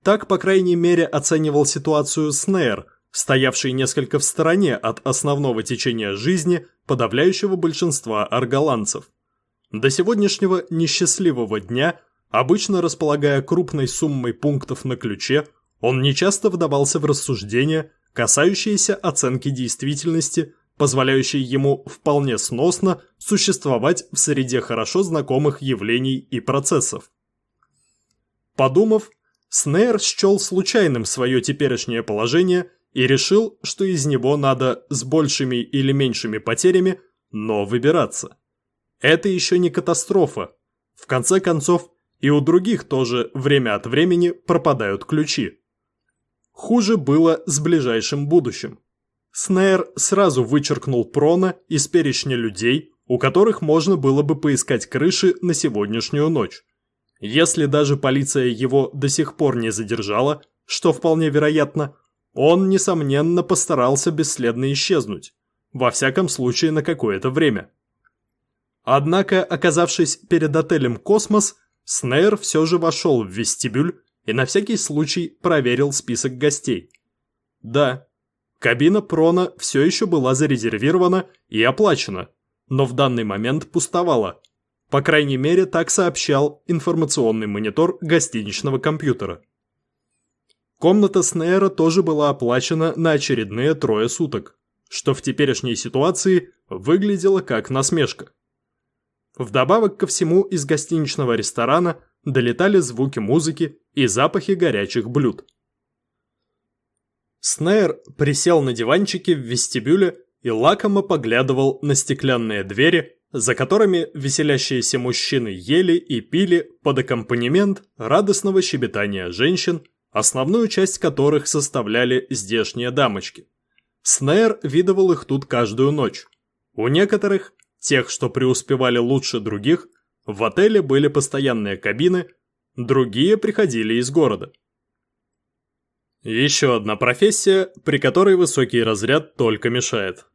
Так, по крайней мере, оценивал ситуацию Снейр, стоявший несколько в стороне от основного течения жизни подавляющего большинства арголандцев. До сегодняшнего несчастливого дня, обычно располагая крупной суммой пунктов на ключе, он нечасто вдавался в рассуждения, касающиеся оценки действительности, позволяющей ему вполне сносно существовать в среде хорошо знакомых явлений и процессов. Подумав, Снейр счел случайным свое теперешнее положение и решил, что из него надо с большими или меньшими потерями, но выбираться. Это еще не катастрофа. В конце концов, и у других тоже время от времени пропадают ключи. Хуже было с ближайшим будущим. Снейр сразу вычеркнул Прона из перечня людей, у которых можно было бы поискать крыши на сегодняшнюю ночь. Если даже полиция его до сих пор не задержала, что вполне вероятно, он, несомненно, постарался бесследно исчезнуть, во всяком случае на какое-то время. Однако, оказавшись перед отелем «Космос», Снейр все же вошел в вестибюль и на всякий случай проверил список гостей. Да, кабина Прона все еще была зарезервирована и оплачена, но в данный момент пустовала. По крайней мере, так сообщал информационный монитор гостиничного компьютера. Комната Снейра тоже была оплачена на очередные трое суток, что в теперешней ситуации выглядело как насмешка. Вдобавок ко всему из гостиничного ресторана долетали звуки музыки и запахи горячих блюд. Снейр присел на диванчике в вестибюле и лакомо поглядывал на стеклянные двери, за которыми веселящиеся мужчины ели и пили под аккомпанемент радостного щебетания женщин основную часть которых составляли здешние дамочки. Снейр видывал их тут каждую ночь. У некоторых, тех, что преуспевали лучше других, в отеле были постоянные кабины, другие приходили из города. Еще одна профессия, при которой высокий разряд только мешает.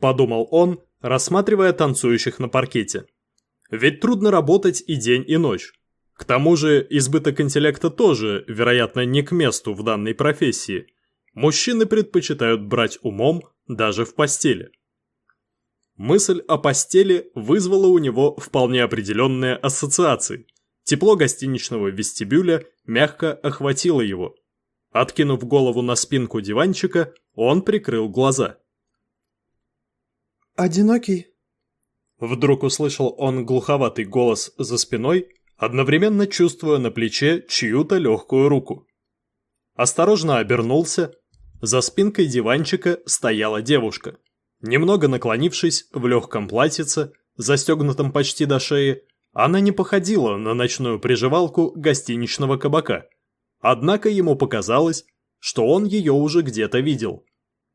Подумал он, рассматривая танцующих на паркете. Ведь трудно работать и день, и ночь. К тому же избыток интеллекта тоже, вероятно, не к месту в данной профессии. Мужчины предпочитают брать умом даже в постели. Мысль о постели вызвала у него вполне определенные ассоциации. Тепло гостиничного вестибюля мягко охватило его. Откинув голову на спинку диванчика, он прикрыл глаза. «Одинокий?» Вдруг услышал он глуховатый голос за спиной, одновременно чувствуя на плече чью-то легкую руку. Осторожно обернулся. За спинкой диванчика стояла девушка. Немного наклонившись в легком платьице, застегнутом почти до шеи, она не походила на ночную приживалку гостиничного кабака. Однако ему показалось, что он ее уже где-то видел.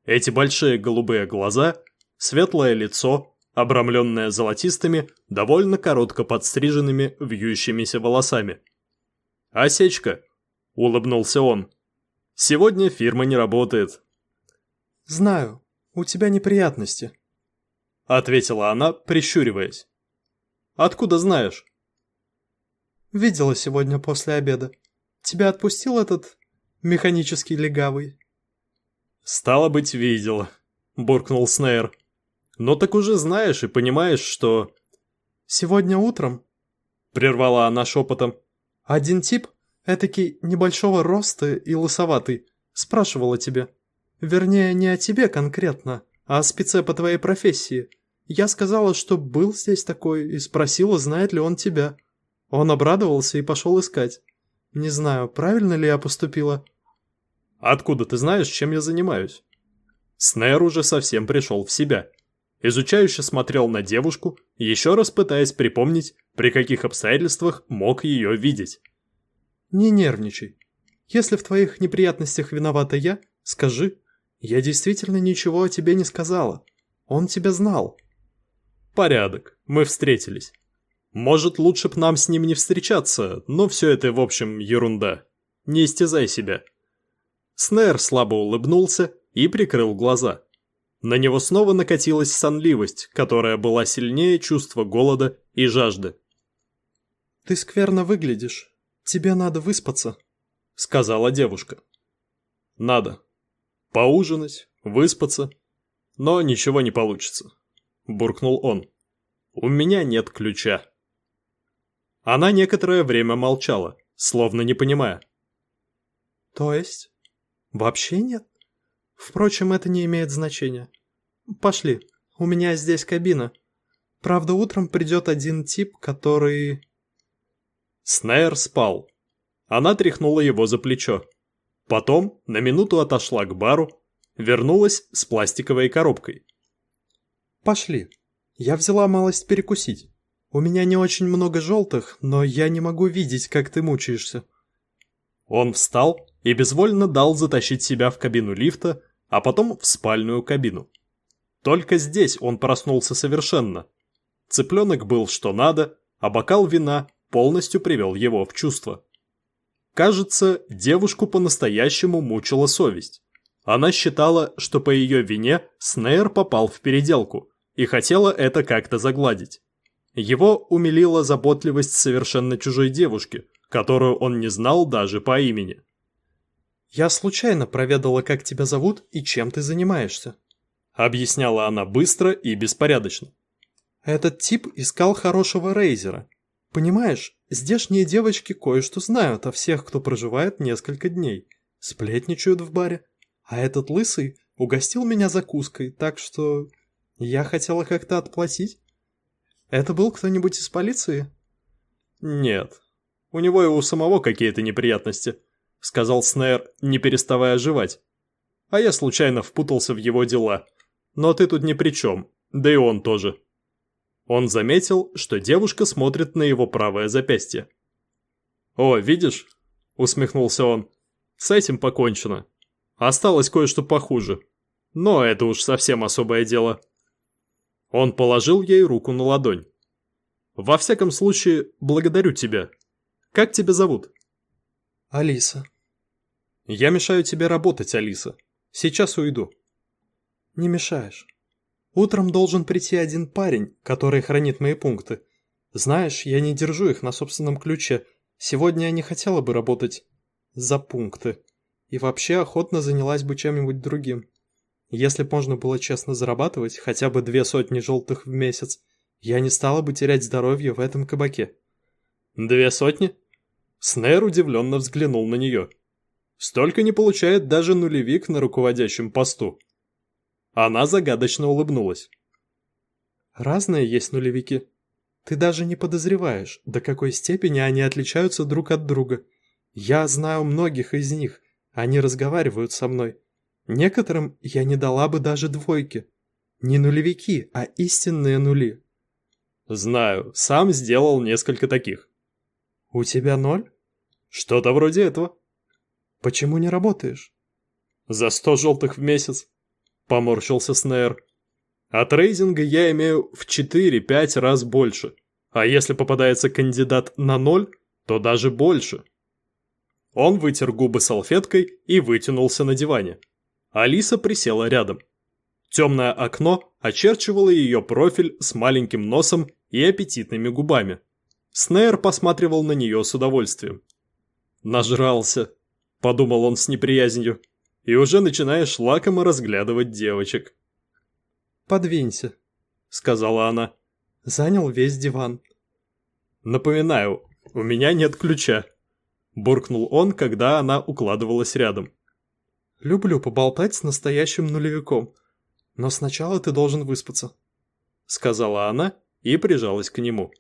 Эти большие голубые глаза, светлое лицо, обрамленное золотистыми, довольно коротко подстриженными вьющимися волосами. «Осечка», — улыбнулся он. «Сегодня фирма не работает». «Знаю, у тебя неприятности», — ответила она, прищуриваясь. «Откуда знаешь?» «Видела сегодня после обеда. Тебя отпустил этот механический легавый?» «Стало быть, видела», — буркнул Снейр. «Но так уже знаешь и понимаешь, что...» «Сегодня утром?» — прервала она шепотом. «Один тип, этакий небольшого роста и лысоватый, спрашивал о тебе. Вернее, не о тебе конкретно, а о спеце по твоей профессии. Я сказала, что был здесь такой, и спросила, знает ли он тебя. Он обрадовался и пошел искать. Не знаю, правильно ли я поступила?» «Откуда ты знаешь, чем я занимаюсь?» Снейр уже совсем пришел в себя. Изучающе смотрел на девушку, еще раз пытаясь припомнить, при каких обстоятельствах мог ее видеть. «Не нервничай. Если в твоих неприятностях виновата я, скажи. Я действительно ничего о тебе не сказала. Он тебя знал». «Порядок. Мы встретились. Может, лучше б нам с ним не встречаться, но все это, в общем, ерунда. Не истязай себя». Снейр слабо улыбнулся и прикрыл глаза. На него снова накатилась сонливость, которая была сильнее чувства голода и жажды. «Ты скверно выглядишь. Тебе надо выспаться», — сказала девушка. «Надо. Поужинать, выспаться. Но ничего не получится», — буркнул он. «У меня нет ключа». Она некоторое время молчала, словно не понимая. «То есть?» Вообще нет? Впрочем, это не имеет значения. Пошли, у меня здесь кабина. Правда, утром придет один тип, который... Снейр спал. Она тряхнула его за плечо. Потом на минуту отошла к бару, вернулась с пластиковой коробкой. «Пошли. Я взяла малость перекусить. У меня не очень много желтых, но я не могу видеть, как ты мучаешься». Он встал и безвольно дал затащить себя в кабину лифта, а потом в спальную кабину. Только здесь он проснулся совершенно. Цыпленок был что надо, а бокал вина полностью привел его в чувство. Кажется, девушку по-настоящему мучила совесть. Она считала, что по ее вине Снейр попал в переделку и хотела это как-то загладить. Его умилила заботливость совершенно чужой девушки, которую он не знал даже по имени. «Я случайно проведала, как тебя зовут и чем ты занимаешься», объясняла она быстро и беспорядочно. «Этот тип искал хорошего рейзера. Понимаешь, здешние девочки кое-что знают о всех, кто проживает несколько дней, сплетничают в баре, а этот лысый угостил меня закуской, так что я хотела как-то отплатить. Это был кто-нибудь из полиции?» «Нет, у него и у самого какие-то неприятности», — сказал Снейр, не переставая жевать. «А я случайно впутался в его дела. Но ты тут ни при чем, да и он тоже». Он заметил, что девушка смотрит на его правое запястье. «О, видишь?» — усмехнулся он. «С этим покончено. Осталось кое-что похуже. Но это уж совсем особое дело». Он положил ей руку на ладонь. «Во всяком случае, благодарю тебя. Как тебя зовут?» «Алиса». «Я мешаю тебе работать, Алиса. Сейчас уйду». «Не мешаешь. Утром должен прийти один парень, который хранит мои пункты. Знаешь, я не держу их на собственном ключе. Сегодня я не хотела бы работать за пункты. И вообще охотно занялась бы чем-нибудь другим. Если б можно было честно зарабатывать хотя бы две сотни желтых в месяц, я не стала бы терять здоровье в этом кабаке». «Две сотни?» Снейр удивленно взглянул на нее. Столько не получает даже нулевик на руководящем посту. Она загадочно улыбнулась. Разные есть нулевики. Ты даже не подозреваешь, до какой степени они отличаются друг от друга. Я знаю многих из них, они разговаривают со мной. Некоторым я не дала бы даже двойки. Не нулевики, а истинные нули. Знаю, сам сделал несколько таких. У тебя ноль? Что-то вроде этого. Почему не работаешь? За сто желтых в месяц. Поморщился Снейр. От рейзинга я имею в 4-5 раз больше. А если попадается кандидат на ноль, то даже больше. Он вытер губы салфеткой и вытянулся на диване. Алиса присела рядом. Темное окно очерчивало ее профиль с маленьким носом и аппетитными губами. Снейр посматривал на нее с удовольствием. «Нажрался», — подумал он с неприязнью, «и уже начинаешь лакомо разглядывать девочек». «Подвинься», — сказала она. «Занял весь диван». «Напоминаю, у меня нет ключа», — буркнул он, когда она укладывалась рядом. «Люблю поболтать с настоящим нулевиком», но сначала ты должен выспаться», — сказала она и прижалась к нему.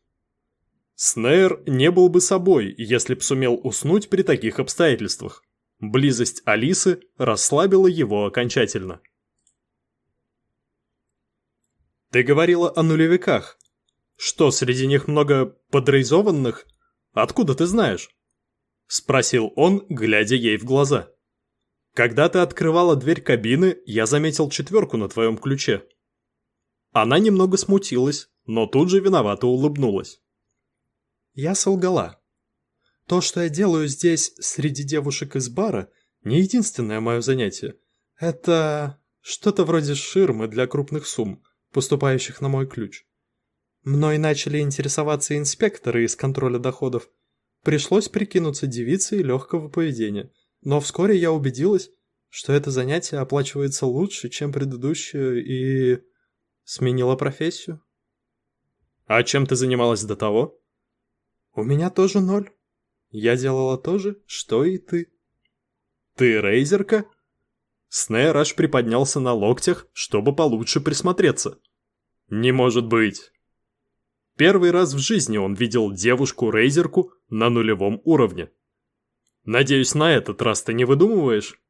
Снейр не был бы собой, если б сумел уснуть при таких обстоятельствах. Близость Алисы расслабила его окончательно. «Ты говорила о нулевиках. Что, среди них много подрейзованных? Откуда ты знаешь?» Спросил он, глядя ей в глаза. Когда ты открывала дверь кабины, я заметил четверку на твоем ключе. Она немного смутилась, но тут же виновато улыбнулась. Я солгала. То, что я делаю здесь среди девушек из бара, не единственное мое занятие. Это что-то вроде ширмы для крупных сумм, поступающих на мой ключ. Мной начали интересоваться инспекторы из контроля доходов. Пришлось прикинуться девицей легкого поведения – но вскоре я убедилась, что это занятие оплачивается лучше, чем предыдущее, и сменила профессию. А чем ты занималась до того? У меня тоже ноль. Я делала то же, что и ты. Ты рейзерка? Снейр аж приподнялся на локтях, чтобы получше присмотреться. Не может быть. Первый раз в жизни он видел девушку-рейзерку на нулевом уровне. Надеюсь, на этот раз ты не выдумываешь?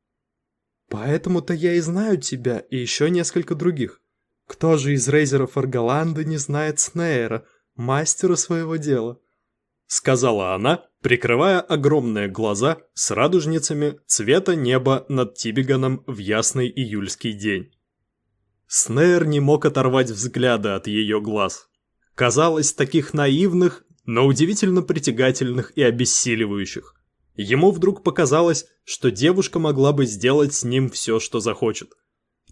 Поэтому-то я и знаю тебя и еще несколько других. Кто же из рейзеров Арголанда не знает Снейра, мастера своего дела? Сказала она, прикрывая огромные глаза с радужницами цвета неба над Тибиганом в ясный июльский день. Снейр не мог оторвать взгляда от ее глаз. Казалось, таких наивных, но удивительно притягательных и обессиливающих. Ему вдруг показалось, что девушка могла бы сделать с ним все, что захочет.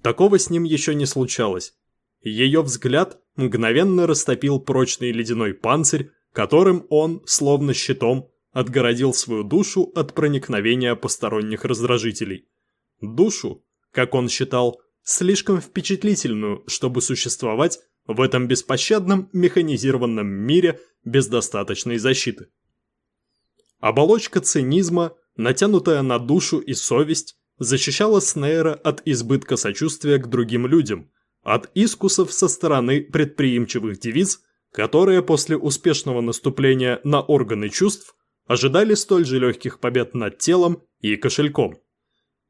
Такого с ним еще не случалось. Ее взгляд мгновенно растопил прочный ледяной панцирь, которым он, словно щитом, отгородил свою душу от проникновения посторонних раздражителей. Душу, как он считал, слишком впечатлительную, чтобы существовать в этом беспощадном механизированном мире без достаточной защиты. Оболочка цинизма, натянутая на душу и совесть, защищала Снейра от избытка сочувствия к другим людям, от искусов со стороны предприимчивых девиц, которые после успешного наступления на органы чувств ожидали столь же легких побед над телом и кошельком.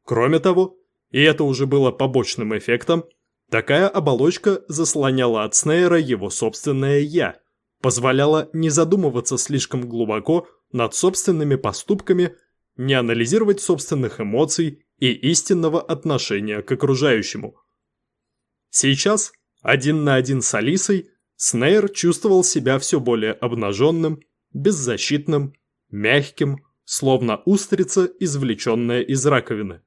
Кроме того, и это уже было побочным эффектом, такая оболочка заслоняла от Снейра его собственное «я», позволяла не задумываться слишком глубоко над собственными поступками, не анализировать собственных эмоций и истинного отношения к окружающему. Сейчас, один на один с Алисой, Снейр чувствовал себя все более обнаженным, беззащитным, мягким, словно устрица, извлеченная из раковины.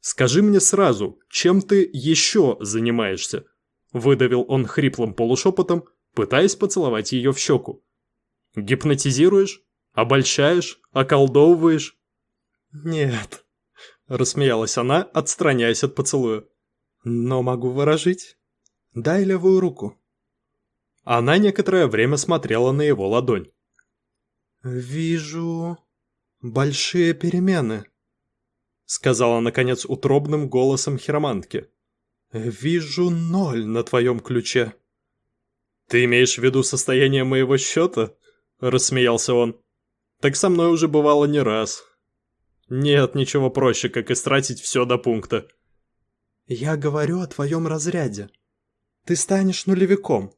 «Скажи мне сразу, чем ты еще занимаешься?» – выдавил он хриплым полушепотом, пытаясь поцеловать ее в щеку. Гипнотизируешь? Обольщаешь? Околдовываешь?» «Нет», — рассмеялась она, отстраняясь от поцелуя. «Но могу выражить. Дай левую руку». Она некоторое время смотрела на его ладонь. «Вижу большие перемены», — сказала, наконец, утробным голосом хиромантки. «Вижу ноль на твоем ключе». «Ты имеешь в виду состояние моего счета?» – рассмеялся он. «Так со мной уже бывало не раз. Нет ничего проще, как истратить все до пункта». Я говорю о твоем разряде. Ты станешь нулевиком.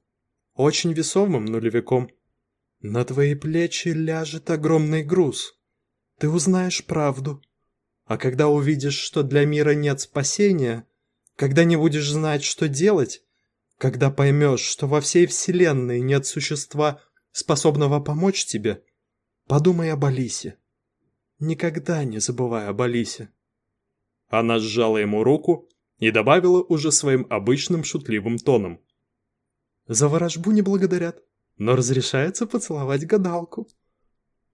Очень весомым нулевиком. На твои плечи ляжет огромный груз. Ты узнаешь правду. А когда увидишь, что для мира нет спасения, когда не будешь знать, что делать, когда поймешь, что во всей вселенной нет существа, способного помочь тебе, подумай об Алисе. Никогда не забывай об Алисе. Она сжала ему руку и добавила уже своим обычным шутливым тоном. «За ворожбу не благодарят, но разрешается поцеловать гадалку».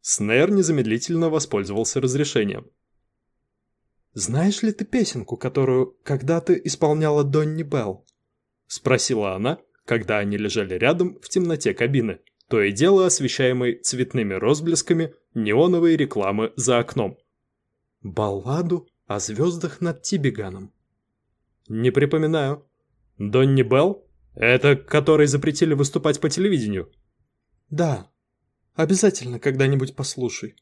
Снейр незамедлительно воспользовался разрешением. «Знаешь ли ты песенку, которую когда-то исполняла Донни Белл?» — спросила она, когда они лежали рядом в темноте кабины, то и дело освещаемой цветными розблесками неоновой рекламы за окном. «Балладу о звездах над Тибиганом». «Не припоминаю. Донни Белл? Это который запретили выступать по телевидению?» «Да. Обязательно когда-нибудь послушай.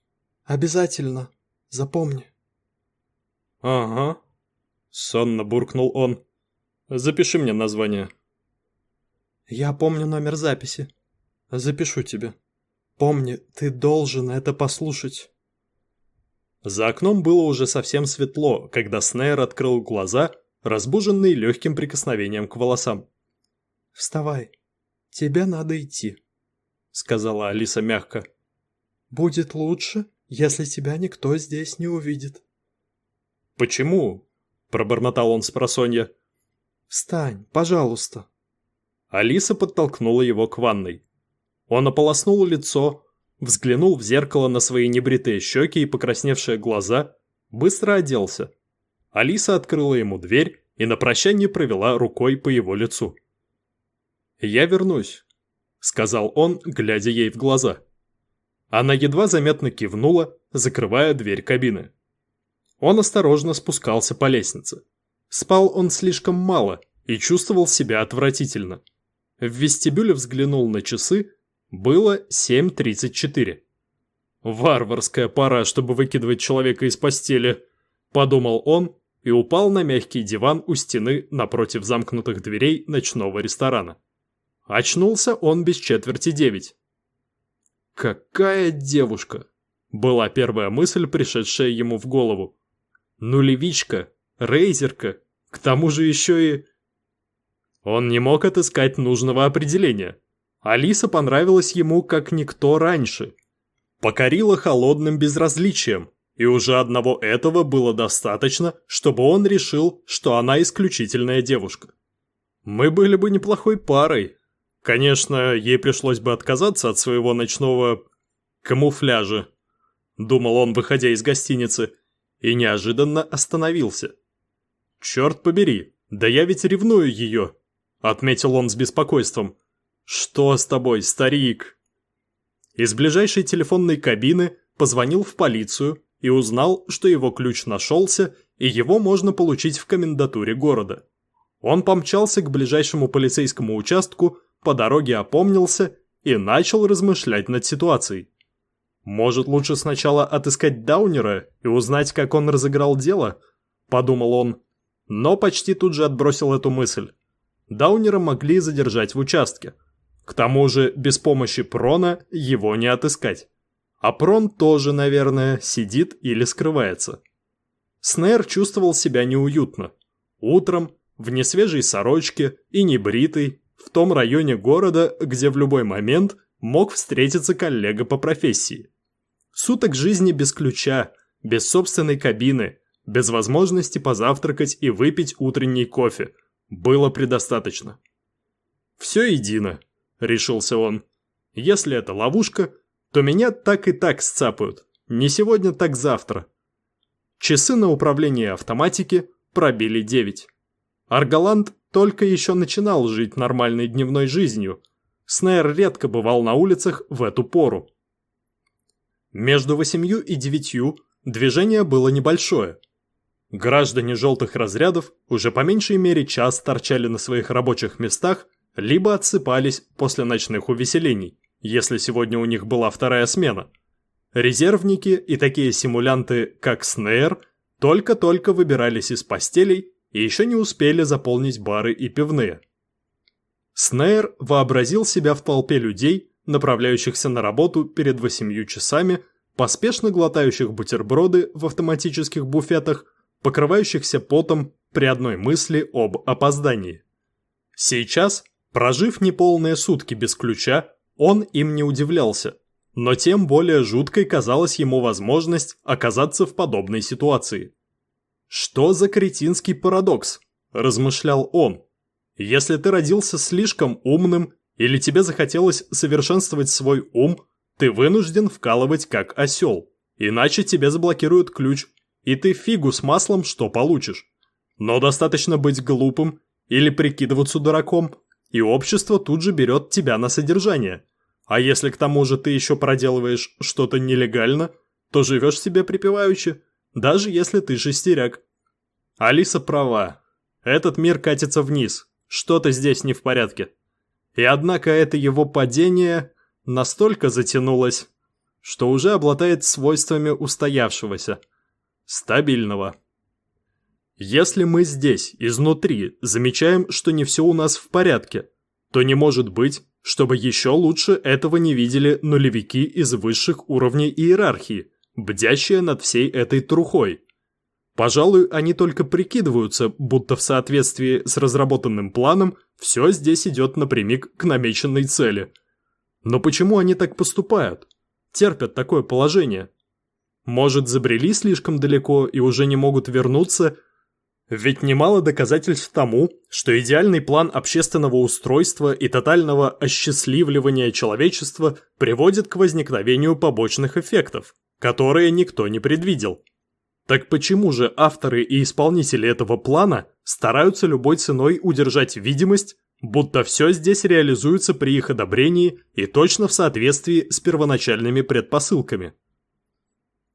Обязательно. Запомни». «Ага», — сонно буркнул он. «Запиши мне название». «Я помню номер записи. Запишу тебе. Помни, ты должен это послушать». За окном было уже совсем светло, когда Снейр открыл глаза, разбуженный легким прикосновением к волосам. «Вставай. Тебе надо идти», — сказала Алиса мягко. «Будет лучше, если тебя никто здесь не увидит». «Почему?» – пробормотал он с просонья. «Встань, пожалуйста». Алиса подтолкнула его к ванной. Он ополоснул лицо, взглянул в зеркало на свои небритые щеки и покрасневшие глаза, быстро оделся. Алиса открыла ему дверь и на прощание провела рукой по его лицу. «Я вернусь», — сказал он, глядя ей в глаза. Она едва заметно кивнула, закрывая дверь кабины. Он осторожно спускался по лестнице. Спал он слишком мало и чувствовал себя отвратительно. В вестибюле взглянул на часы, было 7.34. «Варварская пора, чтобы выкидывать человека из постели», – подумал он и упал на мягкий диван у стены напротив замкнутых дверей ночного ресторана. Очнулся он без четверти девять. «Какая девушка!» – была первая мысль, пришедшая ему в голову. Нулевичка, рейзерка, к тому же еще и... Он не мог отыскать нужного определения. Алиса понравилась ему как никто раньше. Покорила холодным безразличием, и уже одного этого было достаточно, чтобы он решил, что она исключительная девушка. Мы были бы неплохой парой. Конечно, ей пришлось бы отказаться от своего ночного камуфляжа, думал он, выходя из гостиницы, и неожиданно остановился. «Черт побери, да я ведь ревную ее!» — отметил он с беспокойством. «Что с тобой, старик?» Из ближайшей телефонной кабины позвонил в полицию и узнал, что его ключ нашелся, и его можно получить в комендатуре города. Он помчался к ближайшему полицейскому участку, по дороге опомнился и начал размышлять над ситуацией. «Может, лучше сначала отыскать Даунера и узнать, как он разыграл дело?» – подумал он. Но почти тут же отбросил эту мысль. Даунера могли задержать в участке. К тому же, без помощи Прона его не отыскать. А Прон тоже, наверное, сидит или скрывается. Снейр чувствовал себя неуютно. Утром, в несвежей сорочке и небритый, в том районе города, где в любой момент мог встретиться коллега по профессии. Суток жизни без ключа, без собственной кабины, без возможности позавтракать и выпить утренний кофе. Было предостаточно. «Все едино», — решился он. «Если это ловушка, то меня так и так сцапают. Не сегодня, так завтра». Часы на управление автоматики пробили девять. Арголанд только еще начинал жить нормальной дневной жизнью. Снейр редко бывал на улицах в эту пору. Между восемью и девятью движение было небольшое. Граждане желтых разрядов уже по меньшей мере час торчали на своих рабочих местах, либо отсыпались после ночных увеселений, если сегодня у них была вторая смена. Резервники и такие симулянты, как Снейр, только-только выбирались из постелей и еще не успели заполнить бары и пивные. Снейр вообразил себя в толпе людей, направляющихся на работу перед восемью часами, поспешно глотающих бутерброды в автоматических буфетах, покрывающихся потом при одной мысли об опоздании. Сейчас, прожив неполные сутки без ключа, он им не удивлялся, но тем более жуткой казалась ему возможность оказаться в подобной ситуации. «Что за кретинский парадокс?» – размышлял он. «Если ты родился слишком умным или тебе захотелось совершенствовать свой ум, ты вынужден вкалывать как осел, иначе тебе заблокируют ключ, и ты фигу с маслом что получишь. Но достаточно быть глупым или прикидываться дураком, и общество тут же берет тебя на содержание. А если к тому же ты еще проделываешь что-то нелегально, то живешь себе припеваючи, даже если ты шестеряк. Алиса права. Этот мир катится вниз. Что-то здесь не в порядке. И однако это его падение настолько затянулось, что уже обладает свойствами устоявшегося, стабильного. Если мы здесь, изнутри, замечаем, что не все у нас в порядке, то не может быть, чтобы еще лучше этого не видели нулевики из высших уровней иерархии, бдящие над всей этой трухой. Пожалуй, они только прикидываются, будто в соответствии с разработанным планом все здесь идет напрямик к намеченной цели. Но почему они так поступают? Терпят такое положение? Может, забрели слишком далеко и уже не могут вернуться – ведь немало доказательств тому, что идеальный план общественного устройства и тотального осчастливливания человечества приводит к возникновению побочных эффектов, которые никто не предвидел. Так почему же авторы и исполнители этого плана стараются любой ценой удержать видимость, будто все здесь реализуется при их одобрении и точно в соответствии с первоначальными предпосылками?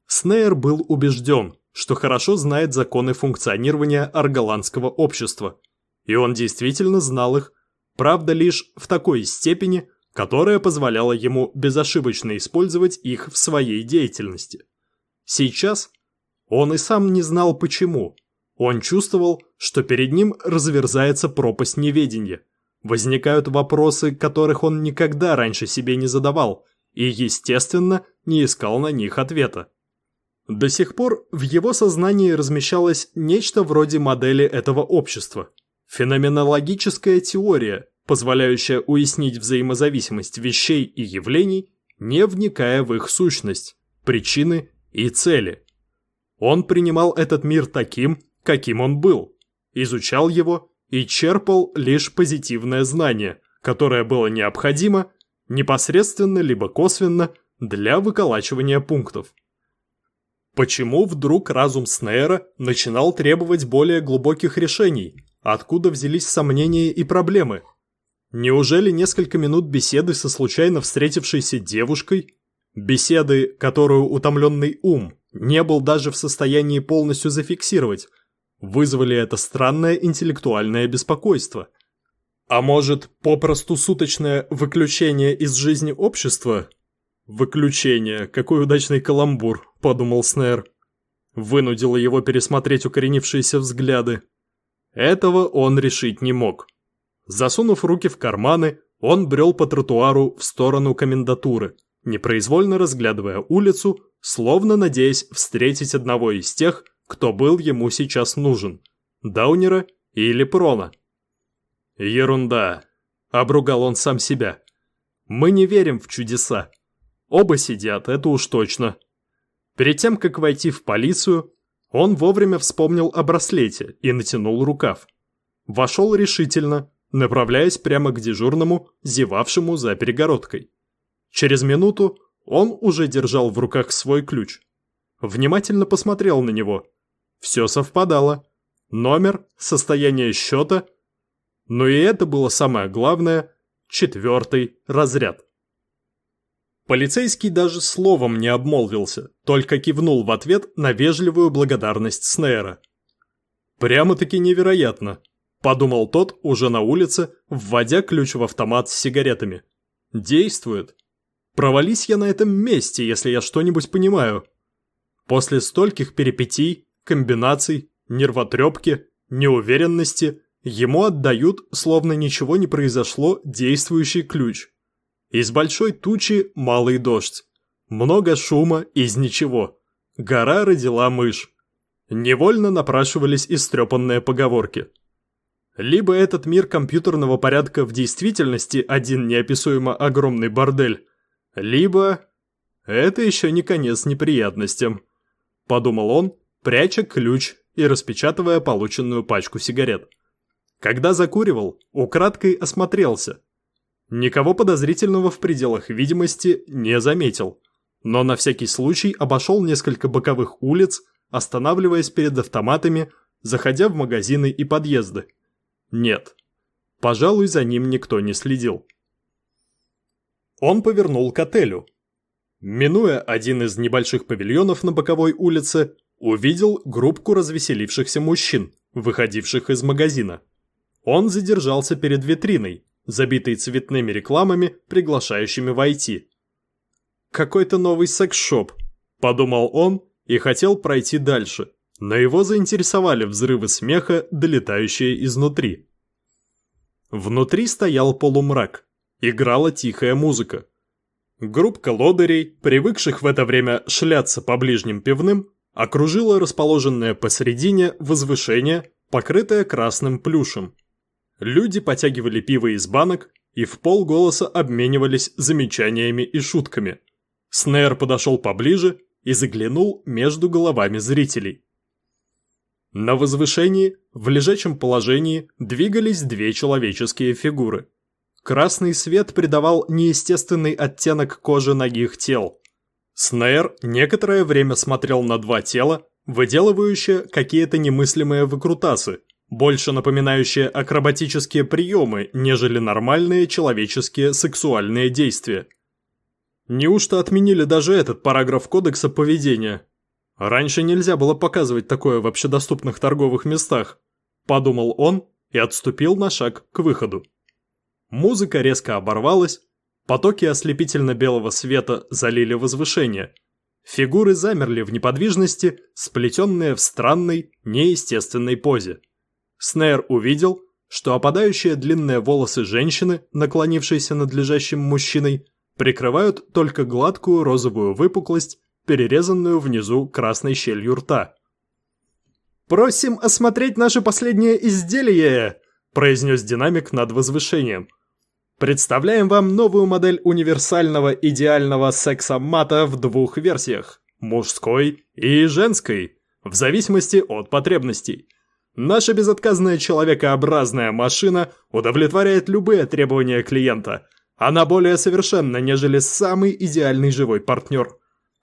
Снейр был убежден, что хорошо знает законы функционирования арголандского общества. И он действительно знал их, правда лишь в такой степени, которая позволяла ему безошибочно использовать их в своей деятельности. Сейчас он и сам не знал почему. Он чувствовал, что перед ним разверзается пропасть неведения. Возникают вопросы, которых он никогда раньше себе не задавал, и, естественно, не искал на них ответа. До сих пор в его сознании размещалось нечто вроде модели этого общества. Феноменологическая теория, позволяющая уяснить взаимозависимость вещей и явлений, не вникая в их сущность, причины и цели. Он принимал этот мир таким, каким он был, изучал его и черпал лишь позитивное знание, которое было необходимо непосредственно либо косвенно для выколачивания пунктов. Почему вдруг разум Снейра начинал требовать более глубоких решений? Откуда взялись сомнения и проблемы? Неужели несколько минут беседы со случайно встретившейся девушкой, беседы, которую утомленный ум не был даже в состоянии полностью зафиксировать, вызвали это странное интеллектуальное беспокойство? А может, попросту суточное выключение из жизни общества «Выключение, какой удачный каламбур», — подумал Снэр. Вынудило его пересмотреть укоренившиеся взгляды. Этого он решить не мог. Засунув руки в карманы, он брел по тротуару в сторону комендатуры, непроизвольно разглядывая улицу, словно надеясь встретить одного из тех, кто был ему сейчас нужен – Даунера или Прона. «Ерунда», – обругал он сам себя. «Мы не верим в чудеса. Оба сидят, это уж точно. Перед тем, как войти в полицию, он вовремя вспомнил о браслете и натянул рукав. Вошел решительно, направляясь прямо к дежурному, зевавшему за перегородкой. Через минуту он уже держал в руках свой ключ. Внимательно посмотрел на него. Все совпадало. Номер, состояние счета. Но и это было самое главное – четвертый разряд. Полицейский даже словом не обмолвился, только кивнул в ответ на вежливую благодарность Снейра. «Прямо-таки невероятно», – подумал тот уже на улице, вводя ключ в автомат с сигаретами. «Действует. Провались я на этом месте, если я что-нибудь понимаю. После стольких перипетий, комбинаций, нервотрепки, неуверенности ему отдают, словно ничего не произошло, действующий ключ. Из большой тучи малый дождь. Много шума из ничего. Гора родила мышь. Невольно напрашивались истрепанные поговорки. Либо этот мир компьютерного порядка в действительности один неописуемо огромный бордель, либо... Это еще не конец неприятностям, подумал он, пряча ключ и распечатывая полученную пачку сигарет. Когда закуривал, украдкой осмотрелся. Никого подозрительного в пределах видимости не заметил, но на всякий случай обошел несколько боковых улиц, останавливаясь перед автоматами, заходя в магазины и подъезды. Нет. Пожалуй, за ним никто не следил. Он повернул к отелю. Минуя один из небольших павильонов на боковой улице, увидел группку развеселившихся мужчин, выходивших из магазина. Он задержался перед витриной, забитой цветными рекламами, приглашающими войти. «Какой-то новый секс-шоп», – подумал он и хотел пройти дальше, но его заинтересовали взрывы смеха, долетающие изнутри. Внутри стоял полумрак, играла тихая музыка. Группка лодырей, привыкших в это время шляться по ближним пивным, окружила расположенное посередине возвышение, покрытое красным плюшем. Люди потягивали пиво из банок и в полголоса обменивались замечаниями и шутками. Снейр подошел поближе и заглянул между головами зрителей. На возвышении, в лежачем положении, двигались две человеческие фигуры. Красный свет придавал неестественный оттенок кожи ногих тел. Снейр некоторое время смотрел на два тела, выделывающие какие-то немыслимые выкрутасы, больше напоминающие акробатические приемы, нежели нормальные человеческие сексуальные действия. Неужто отменили даже этот параграф кодекса поведения? Раньше нельзя было показывать такое в общедоступных торговых местах, подумал он и отступил на шаг к выходу. Музыка резко оборвалась, потоки ослепительно-белого света залили возвышение. Фигуры замерли в неподвижности, сплетенные в странной, неестественной позе. Снейр увидел, что опадающие длинные волосы женщины, наклонившейся над лежащим мужчиной, прикрывают только гладкую розовую выпуклость, перерезанную внизу красной щелью рта. «Просим осмотреть наше последнее изделие!» – произнес динамик над возвышением. Представляем вам новую модель универсального идеального секса-мата в двух версиях – мужской и женской, в зависимости от потребностей – Наша безотказная человекообразная машина удовлетворяет любые требования клиента. Она более совершенна, нежели самый идеальный живой партнер.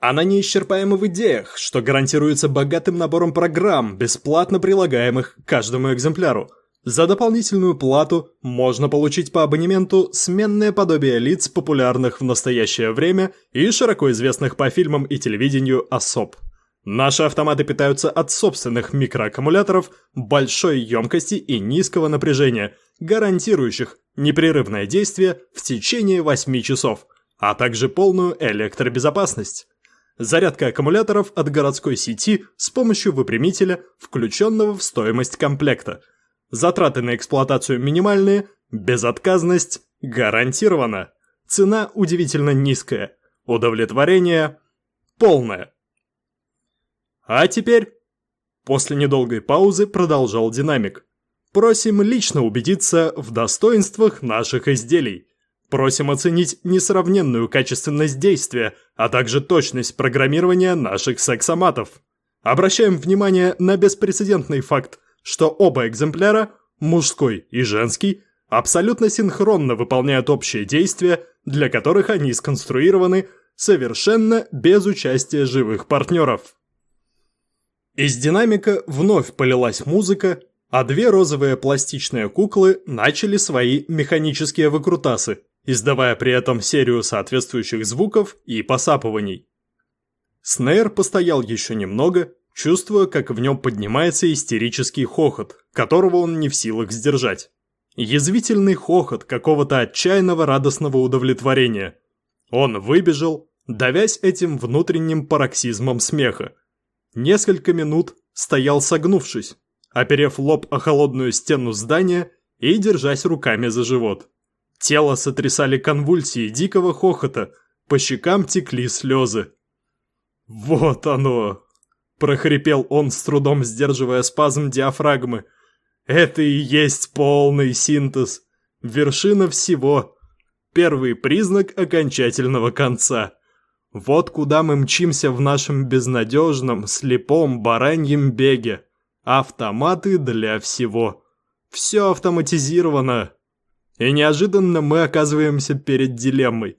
Она неисчерпаема в идеях, что гарантируется богатым набором программ, бесплатно прилагаемых к каждому экземпляру. За дополнительную плату можно получить по абонементу сменное подобие лиц, популярных в настоящее время и широко известных по фильмам и телевидению особ. Наши автоматы питаются от собственных микроаккумуляторов большой емкости и низкого напряжения, гарантирующих непрерывное действие в течение 8 часов, а также полную электробезопасность. Зарядка аккумуляторов от городской сети с помощью выпрямителя, включенного в стоимость комплекта. Затраты на эксплуатацию минимальные, безотказность гарантирована. Цена удивительно низкая, удовлетворение полное. А теперь...» После недолгой паузы продолжал динамик. «Просим лично убедиться в достоинствах наших изделий. Просим оценить несравненную качественность действия, а также точность программирования наших сексоматов. Обращаем внимание на беспрецедентный факт, что оба экземпляра, мужской и женский, абсолютно синхронно выполняют общие действия, для которых они сконструированы совершенно без участия живых партнеров. Из динамика вновь полилась музыка, а две розовые пластичные куклы начали свои механические выкрутасы, издавая при этом серию соответствующих звуков и посапываний. Снейр постоял еще немного, чувствуя, как в нем поднимается истерический хохот, которого он не в силах сдержать. Язвительный хохот какого-то отчаянного радостного удовлетворения. Он выбежал, давясь этим внутренним пароксизмом смеха, Несколько минут стоял согнувшись, оперев лоб о холодную стену здания и держась руками за живот. Тело сотрясали конвульсии дикого хохота, по щекам текли слезы. «Вот оно!» – прохрипел он, с трудом сдерживая спазм диафрагмы. «Это и есть полный синтез, вершина всего, первый признак окончательного конца. Вот куда мы мчимся в нашем безнадежном, слепом бараньем беге. Автоматы для всего. Все автоматизировано. И неожиданно мы оказываемся перед дилеммой.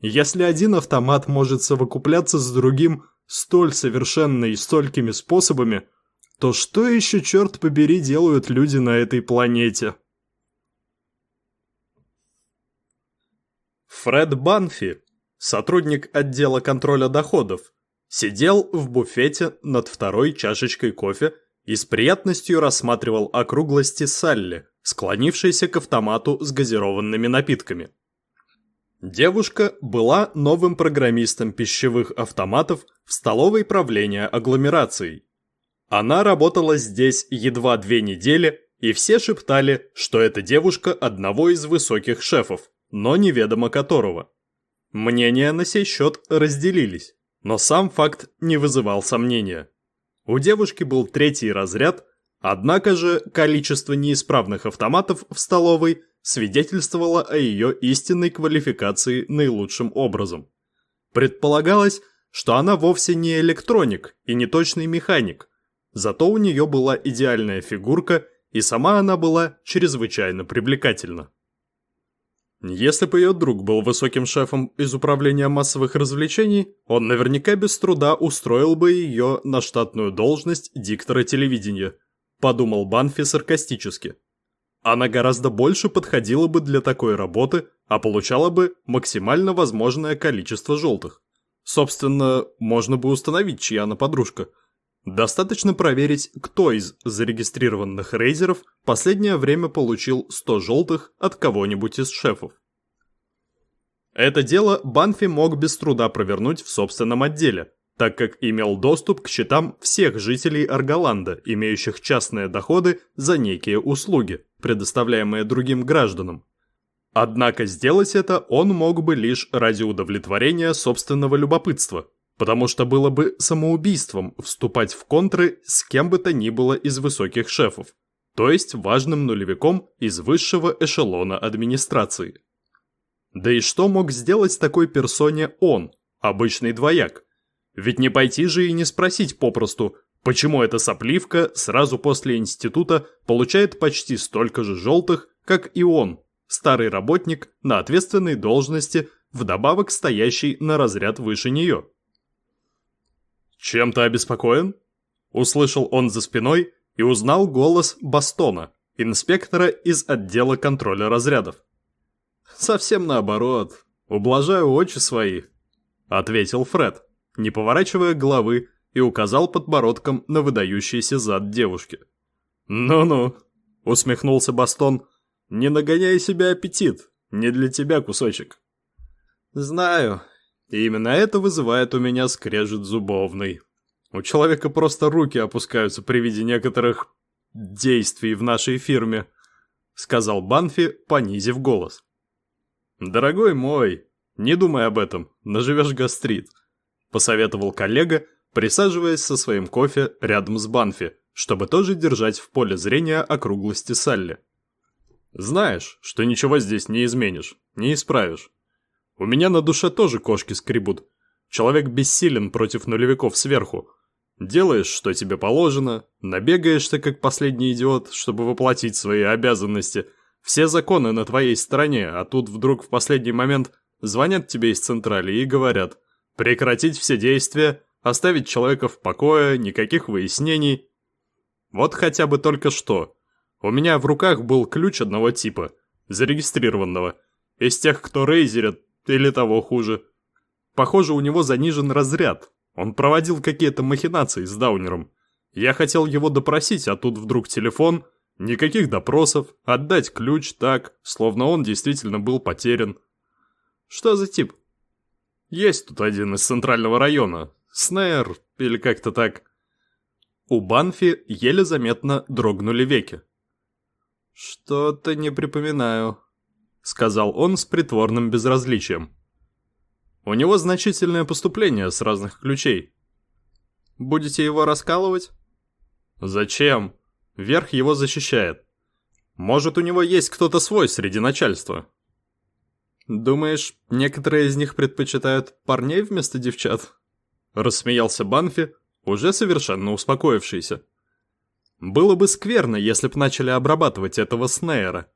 Если один автомат может совокупляться с другим столь совершенно и столькими способами, то что еще, черт побери, делают люди на этой планете? Фред Банфи, сотрудник отдела контроля доходов, сидел в буфете над второй чашечкой кофе и с приятностью рассматривал округлости Салли, склонившейся к автомату с газированными напитками. Девушка была новым программистом пищевых автоматов в столовой правления агломерацией. Она работала здесь едва две недели, и все шептали, что это девушка одного из высоких шефов, но неведомо которого. Мнения на сей счет разделились, но сам факт не вызывал сомнения. У девушки был третий разряд, однако же количество неисправных автоматов в столовой свидетельствовало о ее истинной квалификации наилучшим образом. Предполагалось, что она вовсе не электроник и не точный механик, зато у нее была идеальная фигурка и сама она была чрезвычайно привлекательна. Если бы ее друг был высоким шефом из управления массовых развлечений, он наверняка без труда устроил бы ее на штатную должность диктора телевидения, подумал Банфи саркастически. Она гораздо больше подходила бы для такой работы, а получала бы максимально возможное количество желтых. Собственно, можно бы установить, чья она подружка – Достаточно проверить, кто из зарегистрированных рейзеров последнее время получил 100 желтых от кого-нибудь из шефов. Это дело Банфи мог без труда провернуть в собственном отделе, так как имел доступ к счетам всех жителей Арголанда, имеющих частные доходы за некие услуги, предоставляемые другим гражданам. Однако сделать это он мог бы лишь ради удовлетворения собственного любопытства – потому что было бы самоубийством вступать в контры с кем бы то ни было из высоких шефов, то есть важным нулевиком из высшего эшелона администрации. Да и что мог сделать такой персоне он, обычный двояк? Ведь не пойти же и не спросить попросту, почему эта сопливка сразу после института получает почти столько же желтых, как и он, старый работник на ответственной должности, вдобавок стоящий на разряд выше нее. «Чем-то обеспокоен?» Услышал он за спиной и узнал голос Бастона, инспектора из отдела контроля разрядов. «Совсем наоборот. Ублажаю очи свои», — ответил Фред, не поворачивая головы и указал подбородком на выдающийся зад девушки. «Ну-ну», — усмехнулся Бастон, — «не нагоняй себе аппетит, не для тебя кусочек». «Знаю, и именно это вызывает у меня скрежет зубовный. У человека просто руки опускаются при виде некоторых действий в нашей фирме, сказал Банфи, понизив голос. Дорогой мой, не думай об этом, наживешь гастрит, посоветовал коллега, присаживаясь со своим кофе рядом с Банфи, чтобы тоже держать в поле зрения округлости Салли. Знаешь, что ничего здесь не изменишь, не исправишь. У меня на душе тоже кошки скребут. Человек бессилен против нулевиков сверху. Делаешь, что тебе положено, набегаешься, как последний идиот, чтобы воплотить свои обязанности. Все законы на твоей стороне, а тут вдруг в последний момент звонят тебе из централи и говорят «Прекратить все действия, оставить человека в покое, никаких выяснений». Вот хотя бы только что. У меня в руках был ключ одного типа, зарегистрированного, из тех, кто рейзерят или того хуже. Похоже, у него занижен разряд. Он проводил какие-то махинации с Даунером. Я хотел его допросить, а тут вдруг телефон. Никаких допросов. Отдать ключ так, словно он действительно был потерян. Что за тип? Есть тут один из центрального района. Снейр или как-то так. У Банфи еле заметно дрогнули веки. «Что-то не припоминаю», — сказал он с притворным безразличием. «У него значительное поступление с разных ключей. Будете его раскалывать?» «Зачем? Верх его защищает. Может, у него есть кто-то свой среди начальства?» «Думаешь, некоторые из них предпочитают парней вместо девчат?» Рассмеялся Банфи, уже совершенно успокоившийся. «Было бы скверно, если б начали обрабатывать этого Снейра.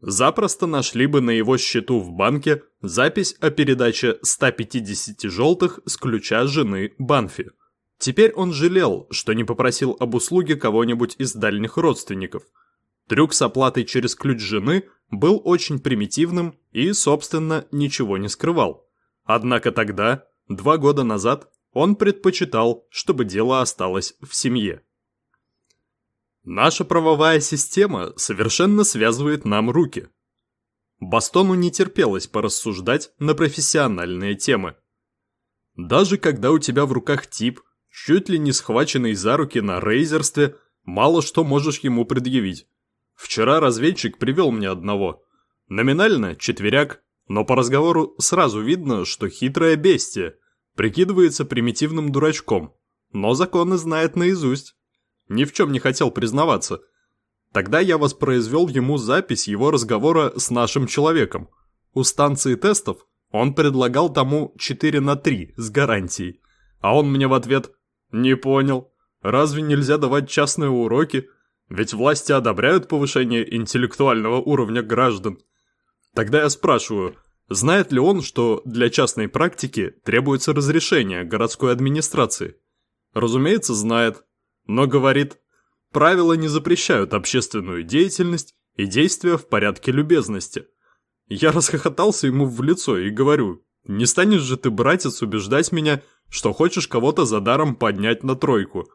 Запросто нашли бы на его счету в банке запись о передаче 150 желтых с ключа жены Банфи. Теперь он жалел, что не попросил об услуге кого-нибудь из дальних родственников. Трюк с оплатой через ключ жены был очень примитивным и, собственно, ничего не скрывал. Однако тогда, два года назад, он предпочитал, чтобы дело осталось в семье. Наша правовая система совершенно связывает нам руки. Бастону не терпелось порассуждать на профессиональные темы. Даже когда у тебя в руках тип – чуть ли не схваченный за руки на рейзерстве, мало что можешь ему предъявить. Вчера разведчик привел мне одного. Номинально четверяк, но по разговору сразу видно, что хитрое бестие, прикидывается примитивным дурачком, но законы знает наизусть. Ни в чем не хотел признаваться. Тогда я воспроизвел ему запись его разговора с нашим человеком. У станции тестов он предлагал тому 4 на 3 с гарантией, а он мне в ответ «Не понял. Разве нельзя давать частные уроки? Ведь власти одобряют повышение интеллектуального уровня граждан». Тогда я спрашиваю, знает ли он, что для частной практики требуется разрешение городской администрации? Разумеется, знает, но говорит, правила не запрещают общественную деятельность и действия в порядке любезности. Я расхохотался ему в лицо и говорю, не станешь же ты, братец, убеждать меня, что хочешь кого-то за даром поднять на тройку.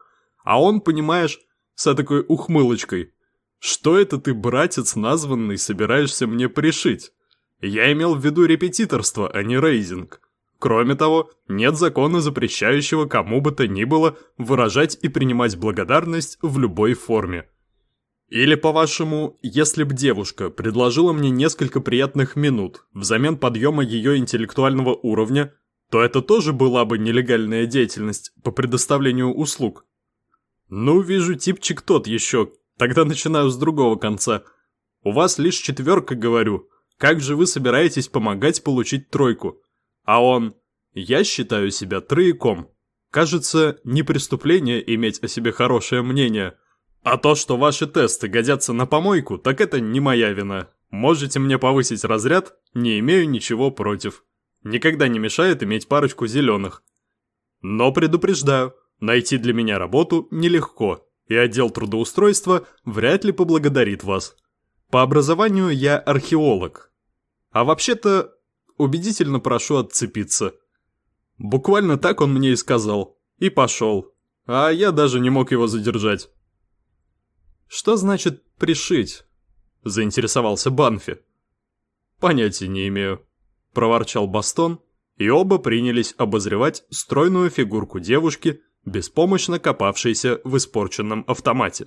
А он, понимаешь, с такой ухмылочкой. Что это ты, братец названный, собираешься мне пришить? Я имел в виду репетиторство, а не рейзинг. Кроме того, нет закона, запрещающего кому бы то ни было выражать и принимать благодарность в любой форме. Или, по-вашему, если б девушка предложила мне несколько приятных минут взамен подъема ее интеллектуального уровня, то это тоже была бы нелегальная деятельность по предоставлению услуг. Ну, вижу, типчик тот еще, тогда начинаю с другого конца. У вас лишь четверка, говорю. Как же вы собираетесь помогать получить тройку? А он... Я считаю себя трояком. Кажется, не преступление иметь о себе хорошее мнение. А то, что ваши тесты годятся на помойку, так это не моя вина. Можете мне повысить разряд, не имею ничего против никогда не мешает иметь парочку зеленых. Но предупреждаю, найти для меня работу нелегко, и отдел трудоустройства вряд ли поблагодарит вас. По образованию я археолог. А вообще-то убедительно прошу отцепиться. Буквально так он мне и сказал. И пошел. А я даже не мог его задержать. «Что значит «пришить»?» – заинтересовался Банфи. «Понятия не имею проворчал Бастон, и оба принялись обозревать стройную фигурку девушки, беспомощно копавшейся в испорченном автомате.